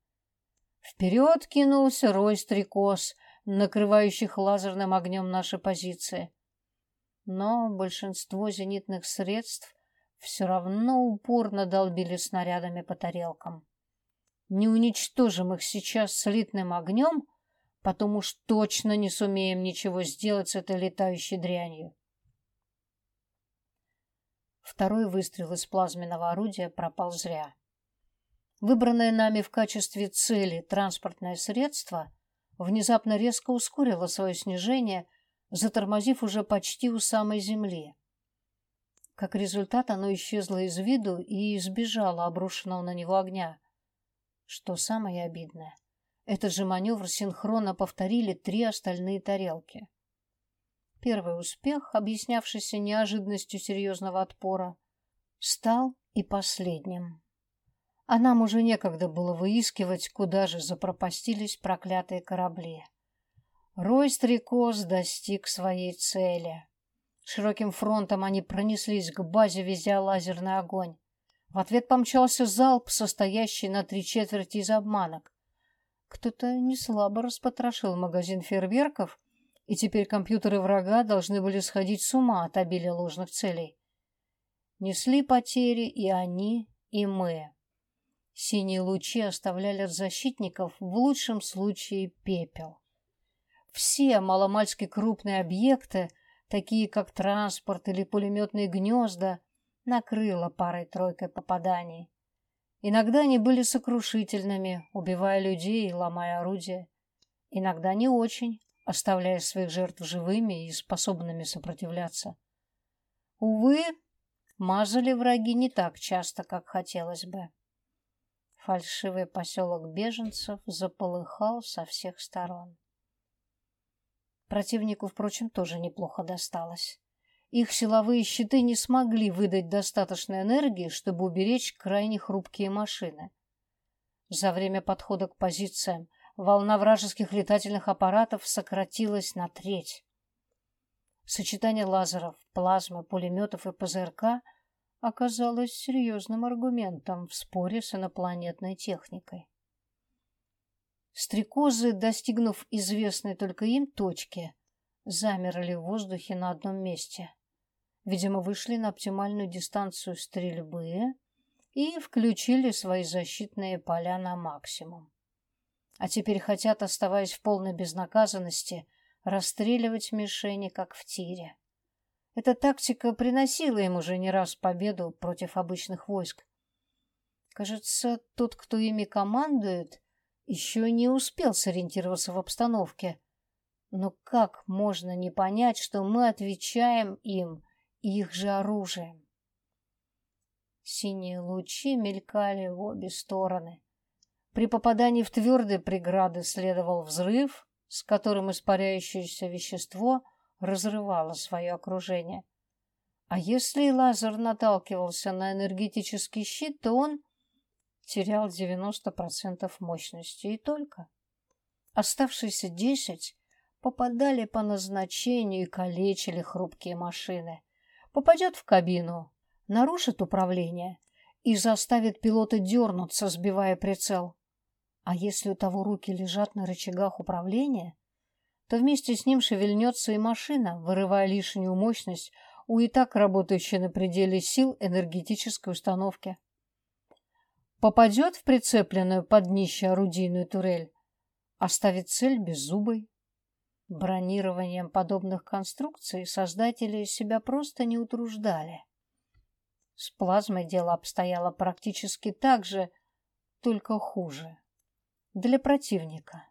Вперед кинулся рой стрекоз, накрывающих лазерным огнем наши позиции. Но большинство зенитных средств все равно упорно долбили снарядами по тарелкам. Не уничтожим их сейчас слитным огнем, потом уж точно не сумеем ничего сделать с этой летающей дрянью. Второй выстрел из плазменного орудия пропал зря. Выбранное нами в качестве цели транспортное средство внезапно резко ускорило свое снижение, затормозив уже почти у самой земли. Как результат, оно исчезло из виду и избежало обрушенного на него огня. Что самое обидное, этот же маневр синхронно повторили три остальные тарелки. Первый успех, объяснявшийся неожиданностью серьезного отпора, стал и последним а нам уже некогда было выискивать, куда же запропастились проклятые корабли. Рой стрекоз достиг своей цели. Широким фронтом они пронеслись к базе, везя лазерный огонь. В ответ помчался залп, состоящий на три четверти из обманок. Кто-то неслабо распотрошил магазин фейерверков, и теперь компьютеры врага должны были сходить с ума от обилия ложных целей. Несли потери и они, и мы. Синие лучи оставляли от защитников в лучшем случае пепел. Все маломальски крупные объекты, такие как транспорт или пулеметные гнезда, накрыло парой-тройкой попаданий. Иногда они были сокрушительными, убивая людей и ломая орудия. Иногда не очень, оставляя своих жертв живыми и способными сопротивляться. Увы, мазали враги не так часто, как хотелось бы. Фальшивый поселок беженцев заполыхал со всех сторон. Противнику, впрочем, тоже неплохо досталось. Их силовые щиты не смогли выдать достаточной энергии, чтобы уберечь крайне хрупкие машины. За время подхода к позициям волна вражеских летательных аппаратов сократилась на треть. Сочетание лазеров, плазмы, пулеметов и ПЗРК оказалось серьезным аргументом в споре с инопланетной техникой. Стрекозы, достигнув известной только им точки, замерли в воздухе на одном месте. Видимо, вышли на оптимальную дистанцию стрельбы и включили свои защитные поля на максимум. А теперь хотят, оставаясь в полной безнаказанности, расстреливать мишени, как в тире. Эта тактика приносила им уже не раз победу против обычных войск. Кажется, тот, кто ими командует, еще не успел сориентироваться в обстановке. Но как можно не понять, что мы отвечаем им их же оружием? Синие лучи мелькали в обе стороны. При попадании в твердые преграды следовал взрыв, с которым испаряющееся вещество разрывало свое окружение. А если лазер наталкивался на энергетический щит, то он терял 90% мощности и только. Оставшиеся 10 попадали по назначению и калечили хрупкие машины. Попадет в кабину, нарушит управление и заставит пилота дернуться, сбивая прицел. А если у того руки лежат на рычагах управления, то вместе с ним шевельнется и машина, вырывая лишнюю мощность у и так работающей на пределе сил энергетической установки попадет в прицепленную под днище орудийную турель, оставит цель беззубой. Бронированием подобных конструкций создатели себя просто не утруждали. С плазмой дело обстояло практически так же, только хуже. Для противника.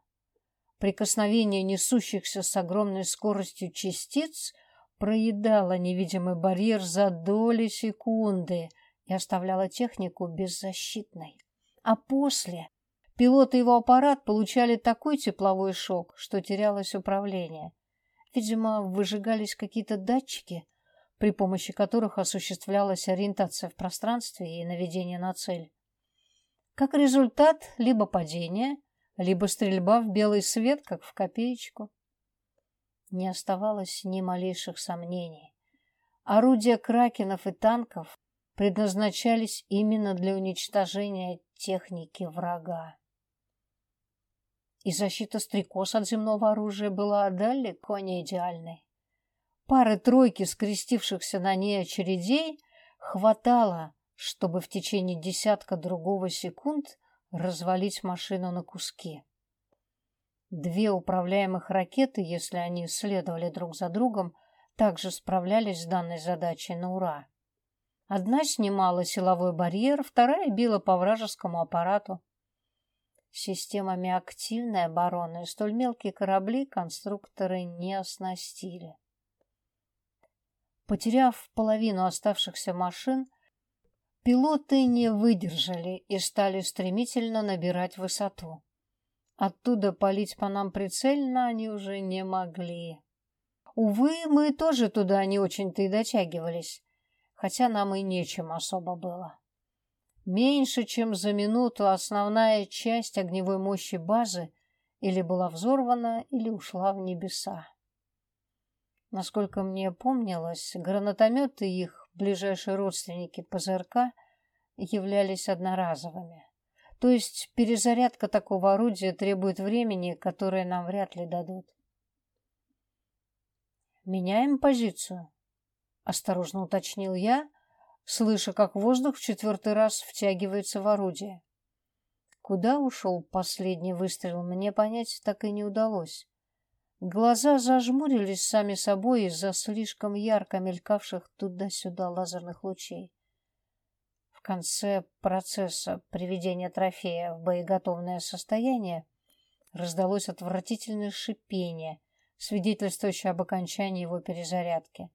Прикосновение несущихся с огромной скоростью частиц проедало невидимый барьер за доли секунды – и оставляла технику беззащитной. А после пилот и его аппарат получали такой тепловой шок, что терялось управление. Видимо, выжигались какие-то датчики, при помощи которых осуществлялась ориентация в пространстве и наведение на цель. Как результат, либо падение, либо стрельба в белый свет, как в копеечку. Не оставалось ни малейших сомнений. Орудия кракенов и танков предназначались именно для уничтожения техники врага. И защита стрекоз от земного оружия была далеко не идеальной. Пары-тройки скрестившихся на ней очередей хватало, чтобы в течение десятка другого секунд развалить машину на куски. Две управляемых ракеты, если они следовали друг за другом, также справлялись с данной задачей на ура. Одна снимала силовой барьер, вторая била по вражескому аппарату. Системами активной обороны столь мелкие корабли конструкторы не оснастили. Потеряв половину оставшихся машин, пилоты не выдержали и стали стремительно набирать высоту. Оттуда палить по нам прицельно они уже не могли. Увы, мы тоже туда не очень-то и дотягивались хотя нам и нечем особо было. Меньше чем за минуту основная часть огневой мощи базы или была взорвана, или ушла в небеса. Насколько мне помнилось, гранатометы их ближайшие родственники ПЗРК являлись одноразовыми. То есть перезарядка такого орудия требует времени, которое нам вряд ли дадут. Меняем позицию. — осторожно уточнил я, слыша, как воздух в четвертый раз втягивается в орудие. Куда ушел последний выстрел, мне понять так и не удалось. Глаза зажмурились сами собой из-за слишком ярко мелькавших туда-сюда лазерных лучей. В конце процесса приведения трофея в боеготовное состояние раздалось отвратительное шипение, свидетельствующее об окончании его перезарядки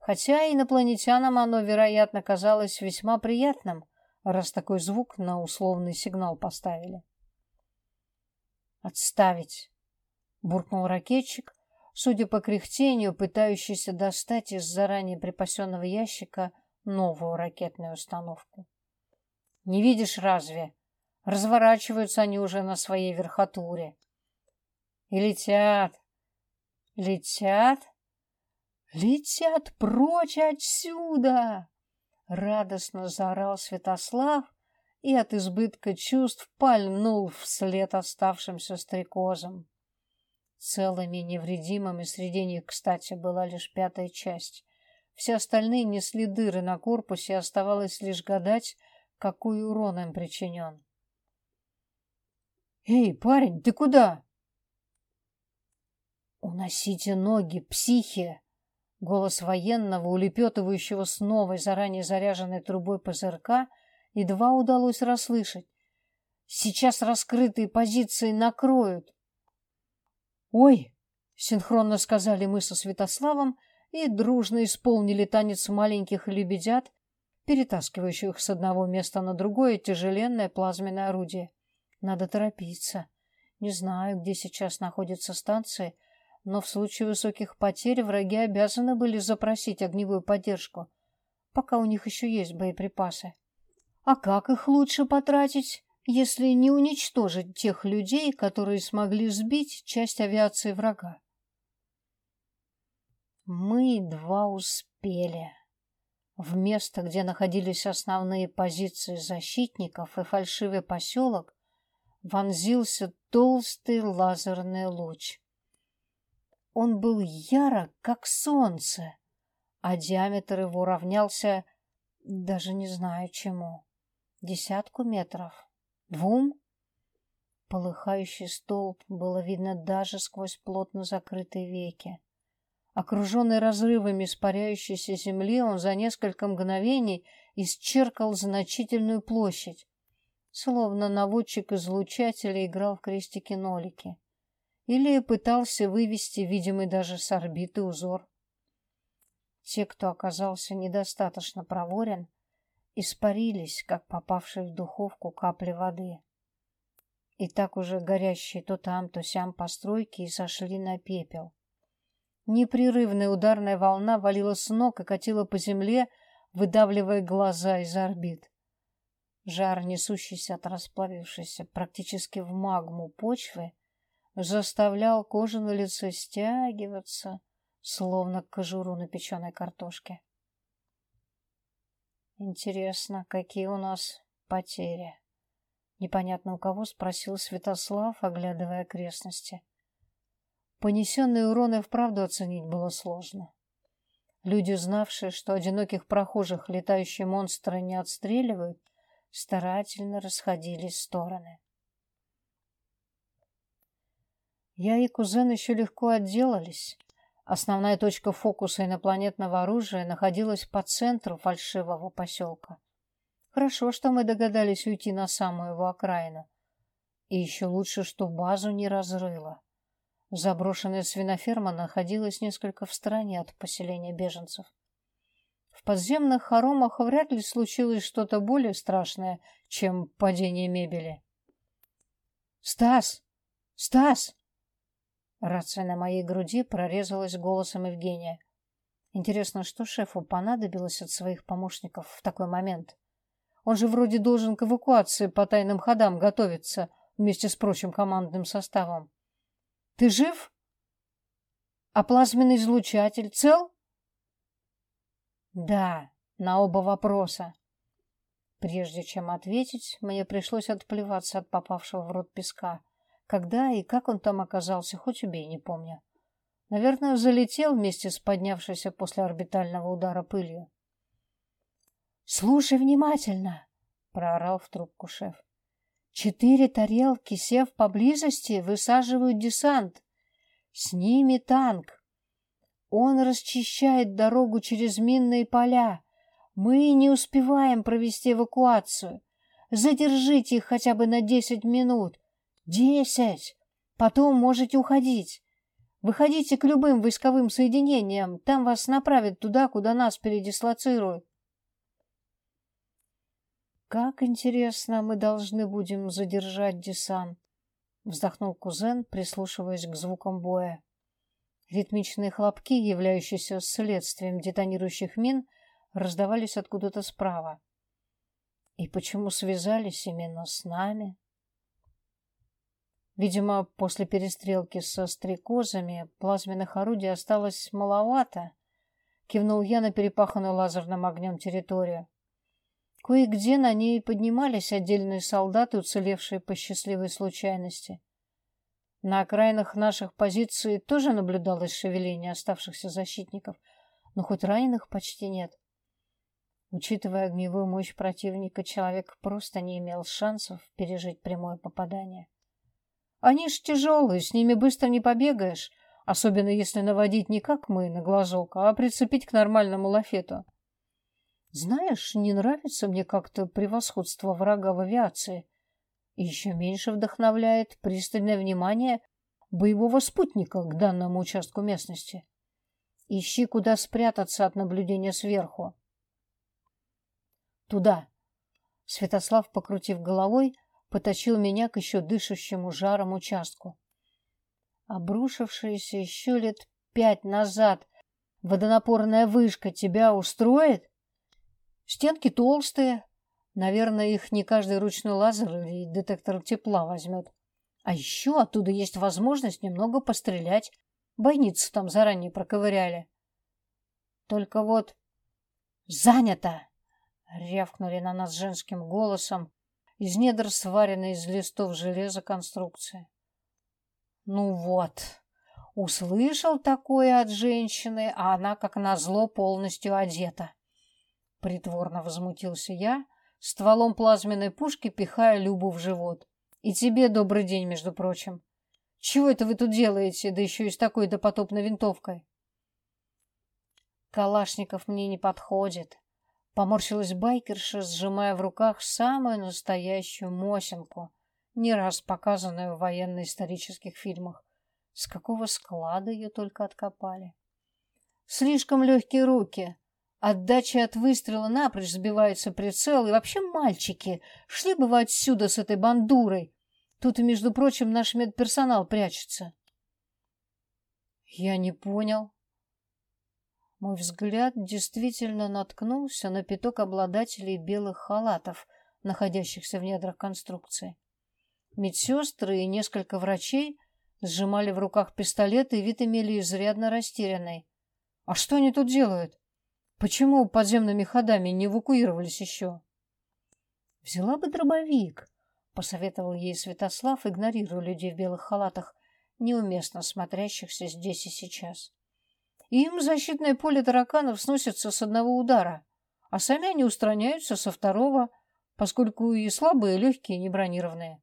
хотя инопланетянам оно, вероятно, казалось весьма приятным, раз такой звук на условный сигнал поставили. «Отставить!» — буркнул ракетчик, судя по кряхтению, пытающийся достать из заранее припасенного ящика новую ракетную установку. «Не видишь разве? Разворачиваются они уже на своей верхотуре. И летят, летят, летят прочь отсюда!» Радостно заорал Святослав и от избытка чувств пальнул вслед оставшимся стрекозам. Целыми невредимыми среди них, кстати, была лишь пятая часть. Все остальные несли дыры на корпусе, оставалось лишь гадать, какой урон им причинен. «Эй, парень, ты куда?» «Уносите ноги, психи!» Голос военного, улепетывающего с новой, заранее заряженной трубой ПЗРК, едва удалось расслышать. «Сейчас раскрытые позиции накроют!» «Ой!» — синхронно сказали мы со Святославом и дружно исполнили танец маленьких лебедят, перетаскивающих с одного места на другое тяжеленное плазменное орудие. Надо торопиться. Не знаю, где сейчас находятся станции, но в случае высоких потерь враги обязаны были запросить огневую поддержку, пока у них еще есть боеприпасы. А как их лучше потратить, если не уничтожить тех людей, которые смогли сбить часть авиации врага? Мы два успели. В место, где находились основные позиции защитников и фальшивый поселок, вонзился толстый лазерный луч. Он был ярок, как солнце, а диаметр его равнялся, даже не знаю чему, десятку метров, двум. Полыхающий столб было видно даже сквозь плотно закрытые веки. Окруженный разрывами испаряющейся земли, он за несколько мгновений исчеркал значительную площадь, словно наводчик излучателя играл в крестики-нолики или пытался вывести видимый даже с орбиты узор. Те, кто оказался недостаточно проворен, испарились, как попавшие в духовку капли воды. И так уже горящие то там, то сям постройки и сошли на пепел. Непрерывная ударная волна валила с ног и катила по земле, выдавливая глаза из орбит. Жар, несущийся от расплавившейся практически в магму почвы, заставлял кожу на лице стягиваться, словно кожуру на печеной картошке. Интересно, какие у нас потери? Непонятно у кого спросил Святослав, оглядывая окрестности. Понесенные уроны вправду оценить было сложно. Люди, знавшие, что одиноких прохожих летающие монстры не отстреливают, старательно расходились в стороны. Я и кузен еще легко отделались. Основная точка фокуса инопланетного оружия находилась по центру фальшивого поселка. Хорошо, что мы догадались уйти на самую его окраину. И еще лучше, что базу не разрыло. Заброшенная свиноферма находилась несколько в стороне от поселения беженцев. В подземных хоромах вряд ли случилось что-то более страшное, чем падение мебели. «Стас! Стас!» Рация на моей груди прорезалась голосом Евгения. Интересно, что шефу понадобилось от своих помощников в такой момент? Он же вроде должен к эвакуации по тайным ходам готовиться вместе с прочим командным составом. Ты жив? А плазменный излучатель цел? Да, на оба вопроса. Прежде чем ответить, мне пришлось отплеваться от попавшего в рот песка. Когда и как он там оказался, хоть убей, не помню. Наверное, залетел вместе с поднявшейся после орбитального удара пылью. «Слушай внимательно!» — проорал в трубку шеф. Четыре тарелки, сев поблизости, высаживают десант. С ними танк. Он расчищает дорогу через минные поля. Мы не успеваем провести эвакуацию. Задержите их хотя бы на десять минут. Десять! Потом можете уходить. Выходите к любым войсковым соединениям. Там вас направят туда, куда нас передислоцируют. «Как интересно, мы должны будем задержать десант», — вздохнул кузен, прислушиваясь к звукам боя. Ритмичные хлопки, являющиеся следствием детонирующих мин, раздавались откуда-то справа. И почему связались именно с нами? Видимо, после перестрелки со стрекозами плазменных орудий осталось маловато, кивнул я на перепаханную лазерным огнем территорию. Кое-где на ней поднимались отдельные солдаты, уцелевшие по счастливой случайности. На окраинах наших позиций тоже наблюдалось шевеление оставшихся защитников, но хоть раненых почти нет. Учитывая огневую мощь противника, человек просто не имел шансов пережить прямое попадание. Они ж тяжелые, с ними быстро не побегаешь, особенно если наводить не как мы на глазок, а прицепить к нормальному лафету. Знаешь, не нравится мне как-то превосходство врага в авиации. Еще меньше вдохновляет пристальное внимание боевого спутника к данному участку местности. Ищи, куда спрятаться от наблюдения сверху. Туда. Святослав, покрутив головой, потащил меня к еще дышащему жаром участку. Обрушившаяся еще лет пять назад водонапорная вышка тебя устроит? Стенки толстые. Наверное, их не каждый ручной лазер или детектор тепла возьмет. А еще оттуда есть возможность немного пострелять. Бойницы там заранее проковыряли. Только вот... Занято! Рявкнули на нас женским голосом из недр сваренной из листов железа конструкции. Ну вот, услышал такое от женщины, а она, как назло, полностью одета. Притворно возмутился я, стволом плазменной пушки пихая Любу в живот. И тебе добрый день, между прочим. Чего это вы тут делаете, да еще и с такой допотопной винтовкой? Калашников мне не подходит, Поморщилась байкерша, сжимая в руках самую настоящую мосинку, не раз показанную в военно-исторических фильмах. С какого склада ее только откопали. Слишком легкие руки. Отдача от выстрела напрочь сбивается прицел. И вообще, мальчики, шли бы вы отсюда с этой бандурой. Тут, между прочим, наш медперсонал прячется. Я не понял, мой взгляд действительно наткнулся на пяток обладателей белых халатов, находящихся в недрах конструкции. Медсестры и несколько врачей сжимали в руках пистолеты и вид имели изрядно растерянный. А что они тут делают? Почему подземными ходами не эвакуировались еще? Взяла бы дробовик, посоветовал ей Святослав, игнорируя людей в белых халатах, неуместно смотрящихся здесь и сейчас. Им защитное поле тараканов сносится с одного удара, а сами они устраняются со второго, поскольку и слабые, и легкие, не бронированные.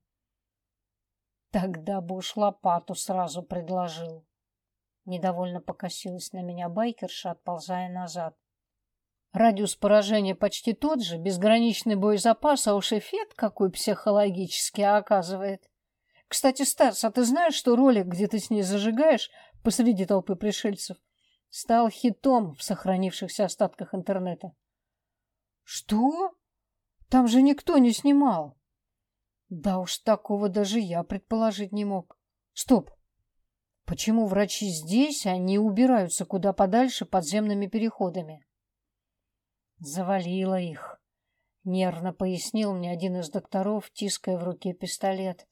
Тогда бы уж лопату сразу предложил. Недовольно покосилась на меня байкерша, отползая назад. Радиус поражения почти тот же, безграничный боезапас, а уж эффект какой психологический оказывает. Кстати, Стас, а ты знаешь, что ролик, где ты с ней зажигаешь посреди толпы пришельцев, стал хитом в сохранившихся остатках интернета. Что? Там же никто не снимал. Да уж такого даже я предположить не мог. Стоп. Почему врачи здесь, а не убираются куда подальше подземными переходами? Завалило их. Нервно пояснил мне один из докторов, тиская в руке пистолет.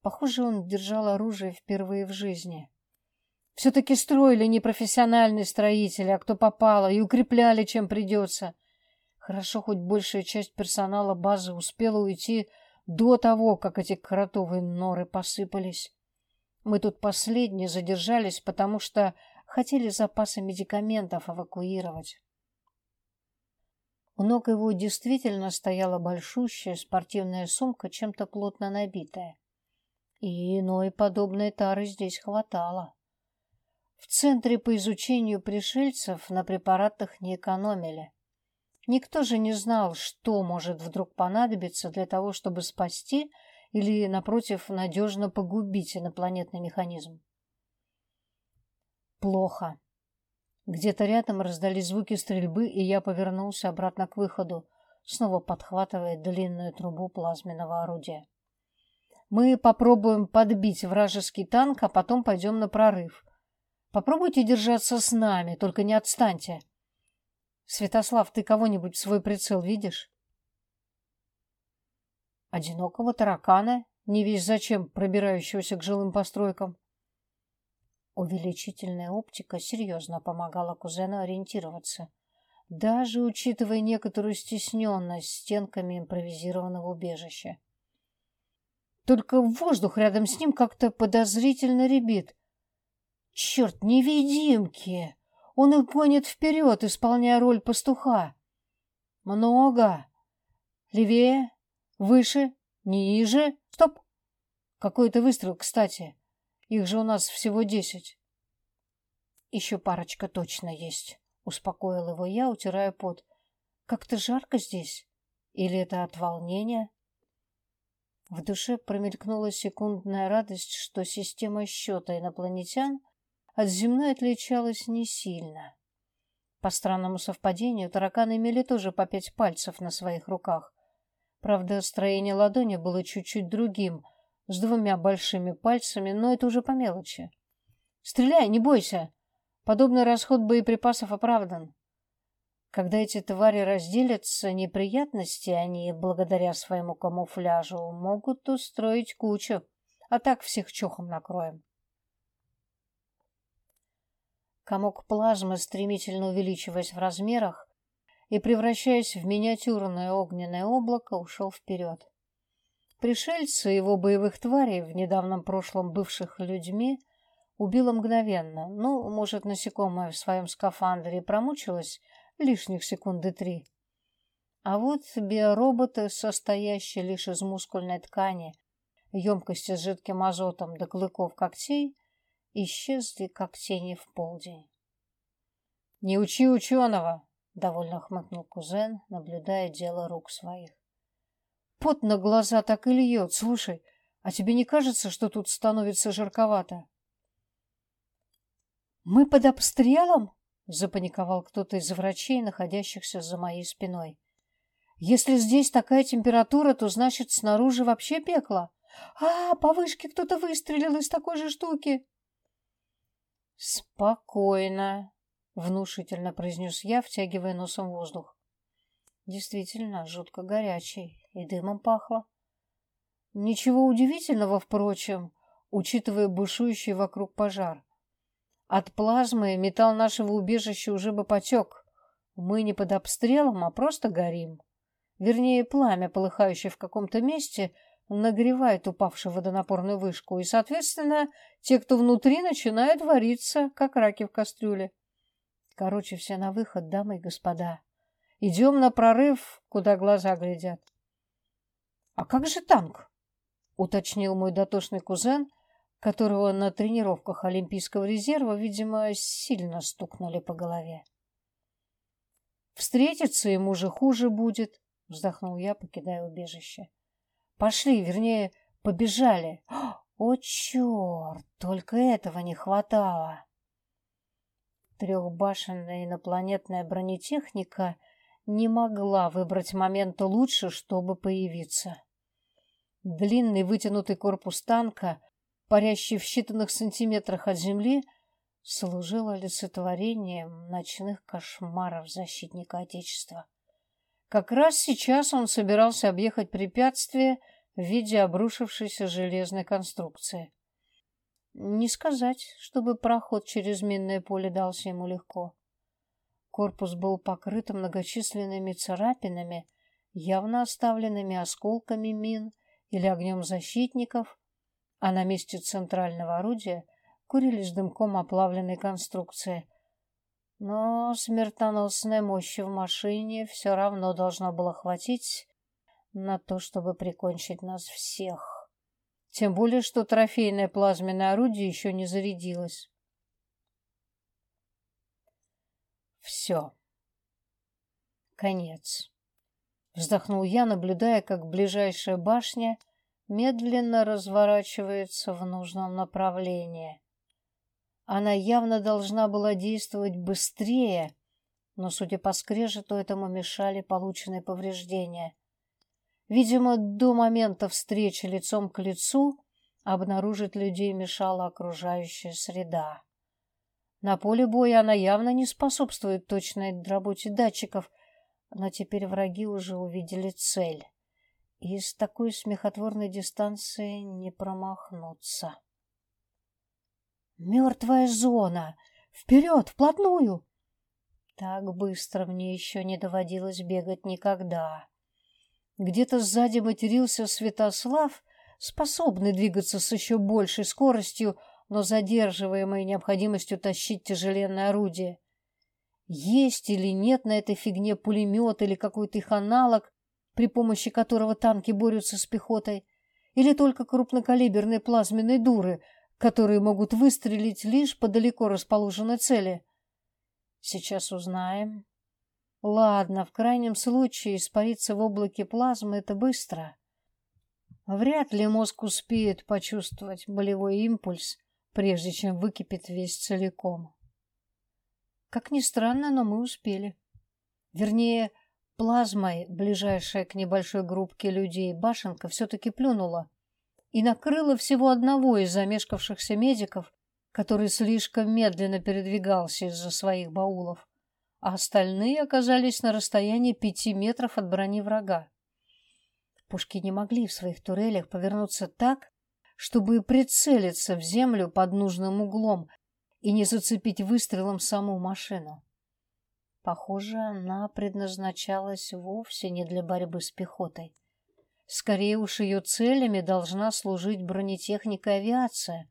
Похоже, он держал оружие впервые в жизни. Все-таки строили не профессиональные строители, а кто попало, и укрепляли, чем придется. Хорошо, хоть большая часть персонала базы успела уйти до того, как эти кротовые норы посыпались. Мы тут последние задержались, потому что хотели запасы медикаментов эвакуировать. У ног его действительно стояла большущая спортивная сумка, чем-то плотно набитая. И иной подобной тары здесь хватало. В Центре по изучению пришельцев на препаратах не экономили. Никто же не знал, что может вдруг понадобиться для того, чтобы спасти или, напротив, надежно погубить инопланетный механизм. Плохо. Где-то рядом раздались звуки стрельбы, и я повернулся обратно к выходу, снова подхватывая длинную трубу плазменного орудия. Мы попробуем подбить вражеский танк, а потом пойдем на прорыв. Попробуйте держаться с нами, только не отстаньте. Святослав, ты кого-нибудь в свой прицел видишь? Одинокого таракана, не весь зачем пробирающегося к жилым постройкам. Увеличительная оптика серьезно помогала кузену ориентироваться. даже учитывая некоторую стесненность стенками импровизированного убежища. Только воздух рядом с ним как-то подозрительно ребит. Черт, невидимки! Он их гонит вперед, исполняя роль пастуха. Много. Левее, выше, ниже. Стоп! Какой-то выстрел, кстати. Их же у нас всего десять. Еще парочка точно есть. Успокоил его я, утирая пот. Как-то жарко здесь. Или это от волнения? В душе промелькнула секундная радость, что система счета инопланетян от земной отличалась не сильно. По странному совпадению, тараканы имели тоже по пять пальцев на своих руках. Правда, строение ладони было чуть-чуть другим, с двумя большими пальцами, но это уже по мелочи. «Стреляй, не бойся!» Подобный расход боеприпасов оправдан. Когда эти твари разделятся, неприятности они, благодаря своему камуфляжу, могут устроить кучу, а так всех чохом накроем. Комок плазмы, стремительно увеличиваясь в размерах и превращаясь в миниатюрное огненное облако, ушел вперед. Пришельцы его боевых тварей, в недавнем прошлом бывших людьми, Убила мгновенно. Ну, может, насекомое в своем скафандре промучилось лишних секунды три. А вот биороботы, состоящие лишь из мускульной ткани, емкости с жидким азотом до клыков когтей, исчезли, как тени в полдень. «Не учи ученого!» — довольно хмыкнул кузен, наблюдая дело рук своих. «Пот на глаза так и льет. Слушай, а тебе не кажется, что тут становится жарковато?» «Мы под обстрелом?» — запаниковал кто-то из врачей, находящихся за моей спиной. «Если здесь такая температура, то значит снаружи вообще пекло. А, по вышке кто-то выстрелил из такой же штуки!» «Спокойно», — внушительно произнес я, втягивая носом воздух. Действительно, жутко горячий, и дымом пахло. Ничего удивительного, впрочем, учитывая бушующий вокруг пожар. От плазмы металл нашего убежища уже бы потек. Мы не под обстрелом, а просто горим. Вернее, пламя, полыхающее в каком-то месте, нагревает упавшую водонапорную вышку, и, соответственно, те, кто внутри, начинают вариться, как раки в кастрюле. Короче, все на выход, дамы и господа. Идем на прорыв, куда глаза глядят. — А как же танк? — уточнил мой дотошный кузен, которого на тренировках Олимпийского резерва, видимо, сильно стукнули по голове. «Встретиться ему же хуже будет», — вздохнул я, покидая убежище. «Пошли, вернее, побежали. О, черт, только этого не хватало!» Трехбашенная инопланетная бронетехника не могла выбрать момента лучше, чтобы появиться. Длинный вытянутый корпус танка парящий в считанных сантиметрах от земли, служил олицетворением ночных кошмаров защитника Отечества. Как раз сейчас он собирался объехать препятствие в виде обрушившейся железной конструкции. Не сказать, чтобы проход через минное поле дался ему легко. Корпус был покрыт многочисленными царапинами, явно оставленными осколками мин или огнем защитников, а на месте центрального орудия курились дымком оплавленной конструкции. Но смертоносной мощи в машине все равно должно было хватить на то, чтобы прикончить нас всех. Тем более, что трофейное плазменное орудие еще не зарядилось. Все. Конец. Вздохнул я, наблюдая, как ближайшая башня — медленно разворачивается в нужном направлении. Она явно должна была действовать быстрее, но, судя по скрежету, этому мешали полученные повреждения. Видимо, до момента встречи лицом к лицу обнаружить людей мешала окружающая среда. На поле боя она явно не способствует точной работе датчиков, но теперь враги уже увидели цель и с такой смехотворной дистанции не промахнуться. «Мертвая зона! Вперед, вплотную!» Так быстро мне еще не доводилось бегать никогда. Где-то сзади матерился Святослав, способный двигаться с еще большей скоростью, но задерживаемый необходимостью тащить тяжеленное орудие. Есть или нет на этой фигне пулемет или какой-то их аналог, при помощи которого танки борются с пехотой, или только крупнокалиберные плазменные дуры, которые могут выстрелить лишь по далеко расположенной цели. Сейчас узнаем. Ладно, в крайнем случае испариться в облаке плазмы — это быстро. Вряд ли мозг успеет почувствовать болевой импульс, прежде чем выкипит весь целиком. Как ни странно, но мы успели. Вернее, плазмой, ближайшая к небольшой группке людей, башенка все-таки плюнула и накрыла всего одного из замешкавшихся медиков, который слишком медленно передвигался из-за своих баулов, а остальные оказались на расстоянии пяти метров от брони врага. Пушки не могли в своих турелях повернуться так, чтобы прицелиться в землю под нужным углом и не зацепить выстрелом саму машину. Похоже, она предназначалась вовсе не для борьбы с пехотой. Скорее уж ее целями должна служить бронетехника авиация,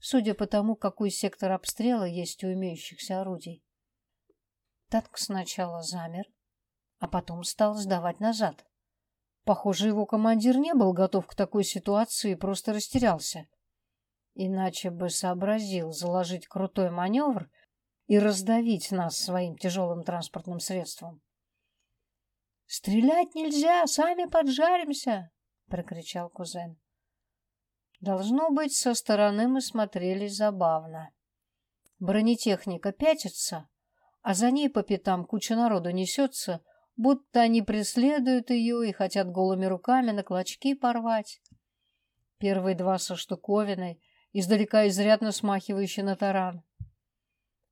судя по тому, какой сектор обстрела есть у имеющихся орудий. Танк сначала замер, а потом стал сдавать назад. Похоже, его командир не был готов к такой ситуации и просто растерялся. Иначе бы сообразил заложить крутой маневр и раздавить нас своим тяжелым транспортным средством. «Стрелять нельзя, сами поджаримся!» — прокричал кузен. Должно быть, со стороны мы смотрелись забавно. Бронетехника пятится, а за ней по пятам куча народу несется — будто они преследуют ее и хотят голыми руками на клочки порвать. Первые два со штуковиной, издалека изрядно смахивающие на таран.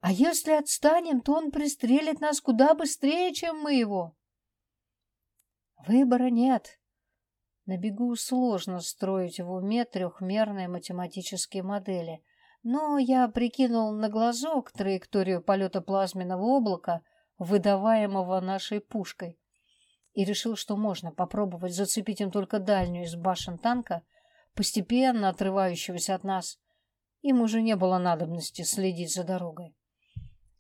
А если отстанем, то он пристрелит нас куда быстрее, чем мы его. Выбора нет. На бегу сложно строить в уме трехмерные математические модели, но я прикинул на глазок траекторию полета плазменного облака — выдаваемого нашей пушкой, и решил, что можно попробовать зацепить им только дальнюю из башен танка, постепенно отрывающегося от нас. Им уже не было надобности следить за дорогой.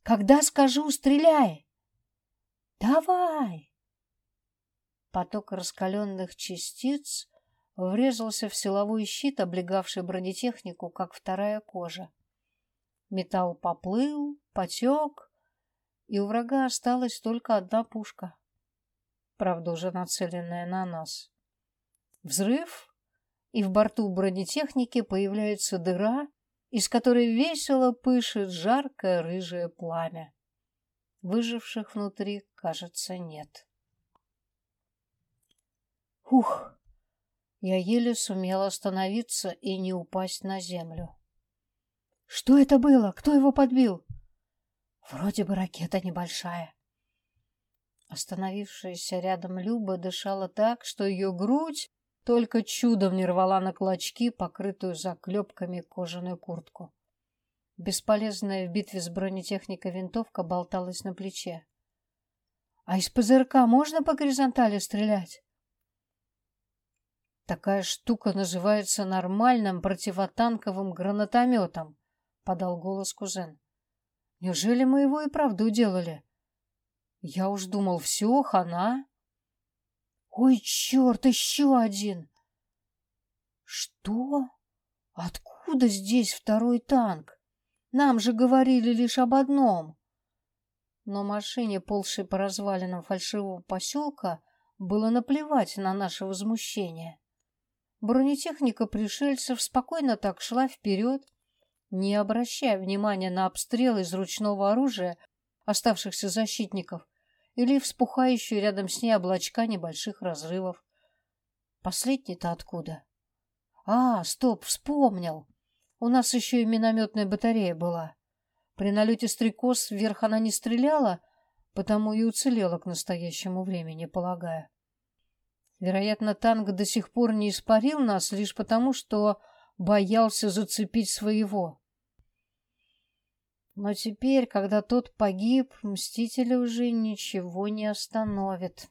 «Когда скажу, стреляй!» «Давай!» Поток раскаленных частиц врезался в силовой щит, облегавший бронетехнику, как вторая кожа. Металл поплыл, потек, и у врага осталась только одна пушка, правда уже нацеленная на нас. Взрыв, и в борту бронетехники появляется дыра, из которой весело пышет жаркое рыжее пламя. Выживших внутри, кажется, нет. Ух! Я еле сумела остановиться и не упасть на землю. Что это было? Кто его подбил? Вроде бы ракета небольшая. Остановившаяся рядом Люба дышала так, что ее грудь только чудом не рвала на клочки, покрытую заклепками кожаную куртку. Бесполезная в битве с бронетехникой винтовка болталась на плече. — А из ПЗРК можно по горизонтали стрелять? — Такая штука называется нормальным противотанковым гранатометом, — подал голос кузен. Неужели мы его и правду уделали? Я уж думал, все, хана. Ой, черт, еще один! Что? Откуда здесь второй танк? Нам же говорили лишь об одном. Но машине, ползшей по развалинам фальшивого поселка, было наплевать на наше возмущение. Бронетехника пришельцев спокойно так шла вперед, не обращая внимания на обстрелы из ручного оружия оставшихся защитников или вспухающие рядом с ней облачка небольших разрывов. Последний-то откуда? А, стоп, вспомнил. У нас еще и минометная батарея была. При налете стрекоз вверх она не стреляла, потому и уцелела к настоящему времени, полагаю. Вероятно, танк до сих пор не испарил нас лишь потому, что боялся зацепить своего. Но теперь, когда тот погиб, Мстители уже ничего не остановит.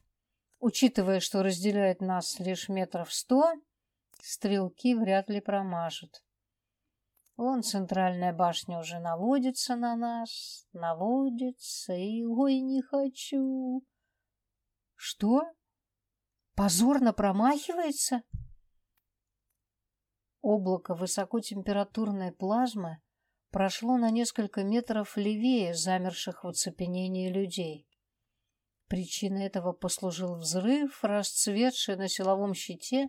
Учитывая, что разделяет нас лишь метров сто, стрелки вряд ли промажут. Вон центральная башня уже наводится на нас, наводится, и ой, не хочу. Что? Позорно промахивается? Облако высокотемпературной плазмы прошло на несколько метров левее замерших в оцепенении людей. Причиной этого послужил взрыв, расцветший на силовом щите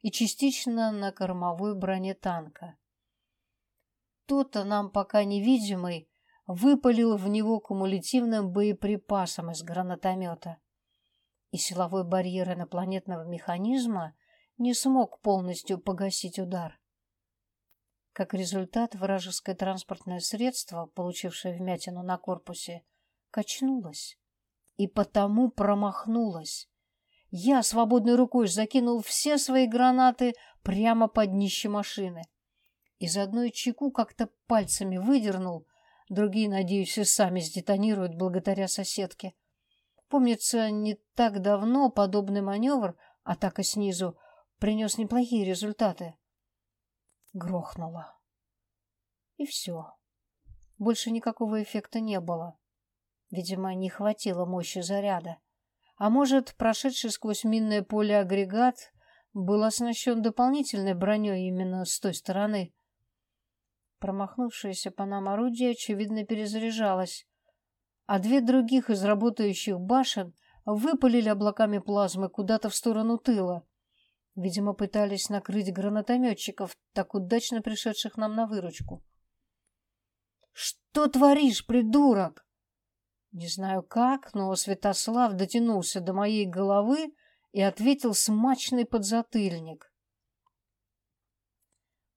и частично на кормовой броне танка. Кто-то нам пока невидимый выпалил в него кумулятивным боеприпасом из гранатомета, и силовой барьер инопланетного механизма не смог полностью погасить удар. Как результат, вражеское транспортное средство, получившее вмятину на корпусе, качнулось и потому промахнулось. Я свободной рукой закинул все свои гранаты прямо под днище машины. Из одной чеку как-то пальцами выдернул, другие, надеюсь, и сами сдетонируют благодаря соседке. Помнится, не так давно подобный маневр, атака снизу, принес неплохие результаты. Грохнуло. И все. Больше никакого эффекта не было. Видимо, не хватило мощи заряда. А может, прошедший сквозь минное поле агрегат был оснащен дополнительной броней именно с той стороны. Промахнувшееся по нам орудие, очевидно, перезаряжалось, а две других из работающих башен выпалили облаками плазмы куда-то в сторону тыла. Видимо, пытались накрыть гранатометчиков, так удачно пришедших нам на выручку. «Что творишь, придурок?» Не знаю как, но Святослав дотянулся до моей головы и ответил смачный подзатыльник.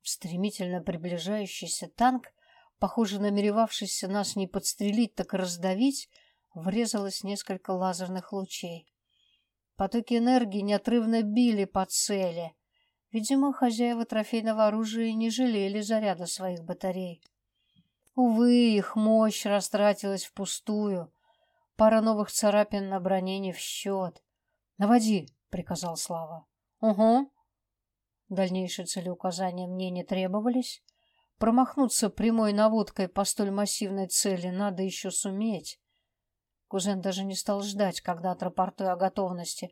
Стремительно приближающийся танк, похоже, намеревавшийся нас не подстрелить, так раздавить, врезалось несколько лазерных лучей. Потоки энергии неотрывно били по цели. Видимо, хозяева трофейного оружия не жалели заряда своих батарей. Увы, их мощь растратилась впустую. Пара новых царапин на броне не в счет. «Наводи!» — приказал Слава. «Угу». Дальнейшие целеуказания мне не требовались. Промахнуться прямой наводкой по столь массивной цели надо еще суметь. Кузен даже не стал ждать, когда отрапортую о готовности.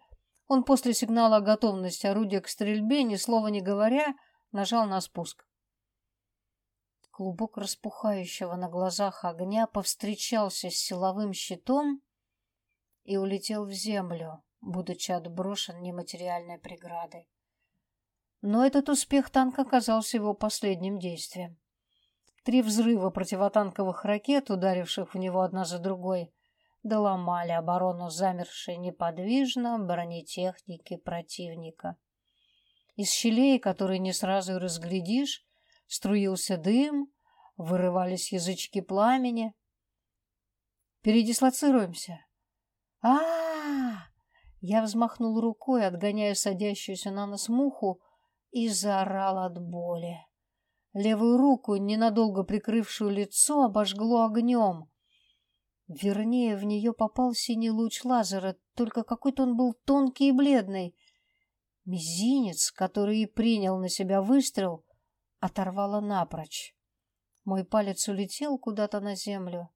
Он после сигнала о готовности орудия к стрельбе, ни слова не говоря, нажал на спуск. Клубок распухающего на глазах огня повстречался с силовым щитом и улетел в землю, будучи отброшен нематериальной преградой. Но этот успех танка оказался его последним действием. Три взрыва противотанковых ракет, ударивших в него одна за другой, доломали оборону замершей неподвижно бронетехники противника. Из щелей, которые не сразу разглядишь, Струился дым, вырывались язычки пламени. Передислоцируемся. а а, -а! Я взмахнул рукой, отгоняя садящуюся на нас муху, и заорал от боли. Левую руку, ненадолго прикрывшую лицо, обожгло огнем. Вернее, в нее попал синий луч лазера, только какой-то он был тонкий и бледный. Мизинец, который и принял на себя выстрел, оторвало напрочь. Мой палец улетел куда-то на землю.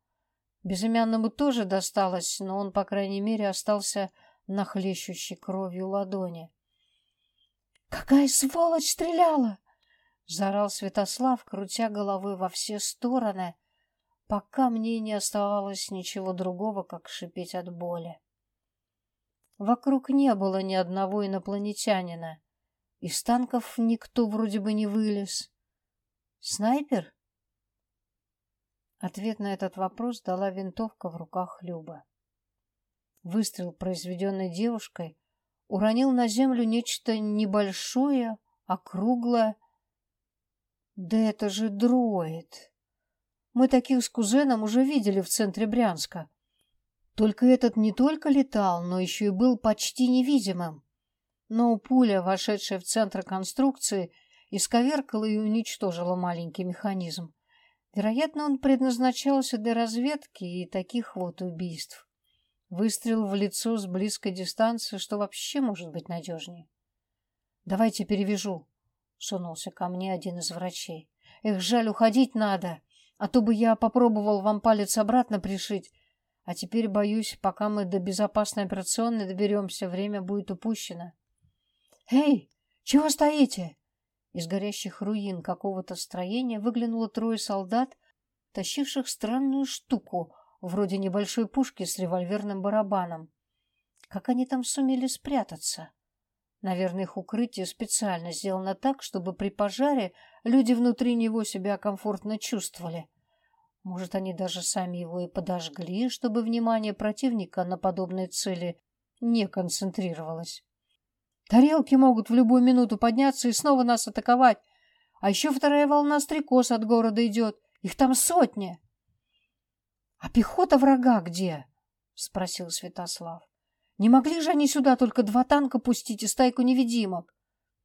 Безымянному тоже досталось, но он, по крайней мере, остался на хлещущей кровью ладони. «Какая сволочь стреляла!» — заорал Святослав, крутя головой во все стороны, пока мне не оставалось ничего другого, как шипеть от боли. Вокруг не было ни одного инопланетянина. Из танков никто вроде бы не вылез. Снайпер? Ответ на этот вопрос дала винтовка в руках Люба. Выстрел, произведенный девушкой, уронил на землю нечто небольшое, округлое. Да это же дроид! Мы таких с кузеном уже видели в центре Брянска. Только этот не только летал, но еще и был почти невидимым. Но пуля, вошедшая в центр конструкции, исковеркала и уничтожила маленький механизм. Вероятно, он предназначался для разведки и таких вот убийств. Выстрел в лицо с близкой дистанции, что вообще может быть надежнее. «Давайте перевяжу», — сунулся ко мне один из врачей. «Эх, жаль, уходить надо, а то бы я попробовал вам палец обратно пришить. А теперь, боюсь, пока мы до безопасной операционной доберемся, время будет упущено». «Эй, чего стоите?» Из горящих руин какого-то строения выглянуло трое солдат, тащивших странную штуку, вроде небольшой пушки с револьверным барабаном. Как они там сумели спрятаться? Наверное, их укрытие специально сделано так, чтобы при пожаре люди внутри него себя комфортно чувствовали. Может, они даже сами его и подожгли, чтобы внимание противника на подобной цели не концентрировалось. Тарелки могут в любую минуту подняться и снова нас атаковать. А еще вторая волна стрекоз от города идет. Их там сотни. — А пехота врага где? — спросил Святослав. — Не могли же они сюда только два танка пустить и стайку невидимок?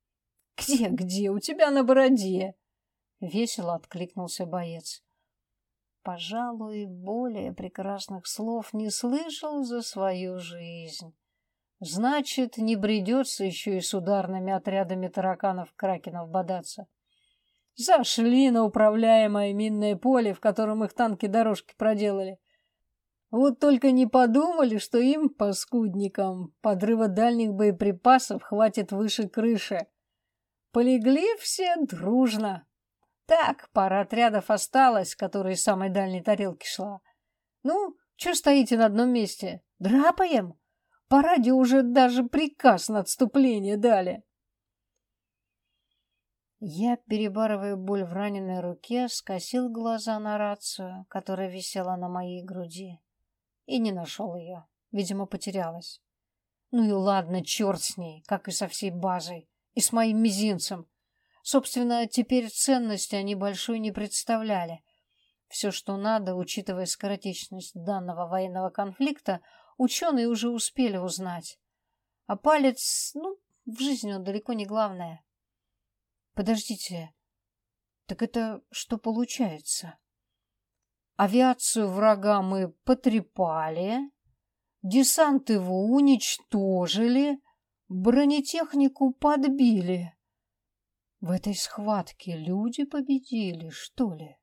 — Где-где? У тебя на бороде! — весело откликнулся боец. Пожалуй, более прекрасных слов не слышал за свою жизнь. Значит, не бредется еще и с ударными отрядами тараканов-кракенов бодаться. Зашли на управляемое минное поле, в котором их танки дорожки проделали. Вот только не подумали, что им, паскудникам, подрыва дальних боеприпасов хватит выше крыши. Полегли все дружно. Так, пара отрядов осталось, которые с самой дальней тарелки шла. Ну, что стоите на одном месте? Драпаем? По радио уже даже приказ на отступление дали. Я, перебарывая боль в раненой руке, скосил глаза на рацию, которая висела на моей груди, и не нашел ее. Видимо, потерялась. Ну и ладно, черт с ней, как и со всей базой, и с моим мизинцем. Собственно, теперь ценности они большой не представляли. Все, что надо, учитывая скоротечность данного военного конфликта, ученые уже успели узнать. А палец, ну, в жизни он далеко не главное. Подождите, так это что получается? Авиацию врага мы потрепали, десант его уничтожили, бронетехнику подбили. В этой схватке люди победили, что ли?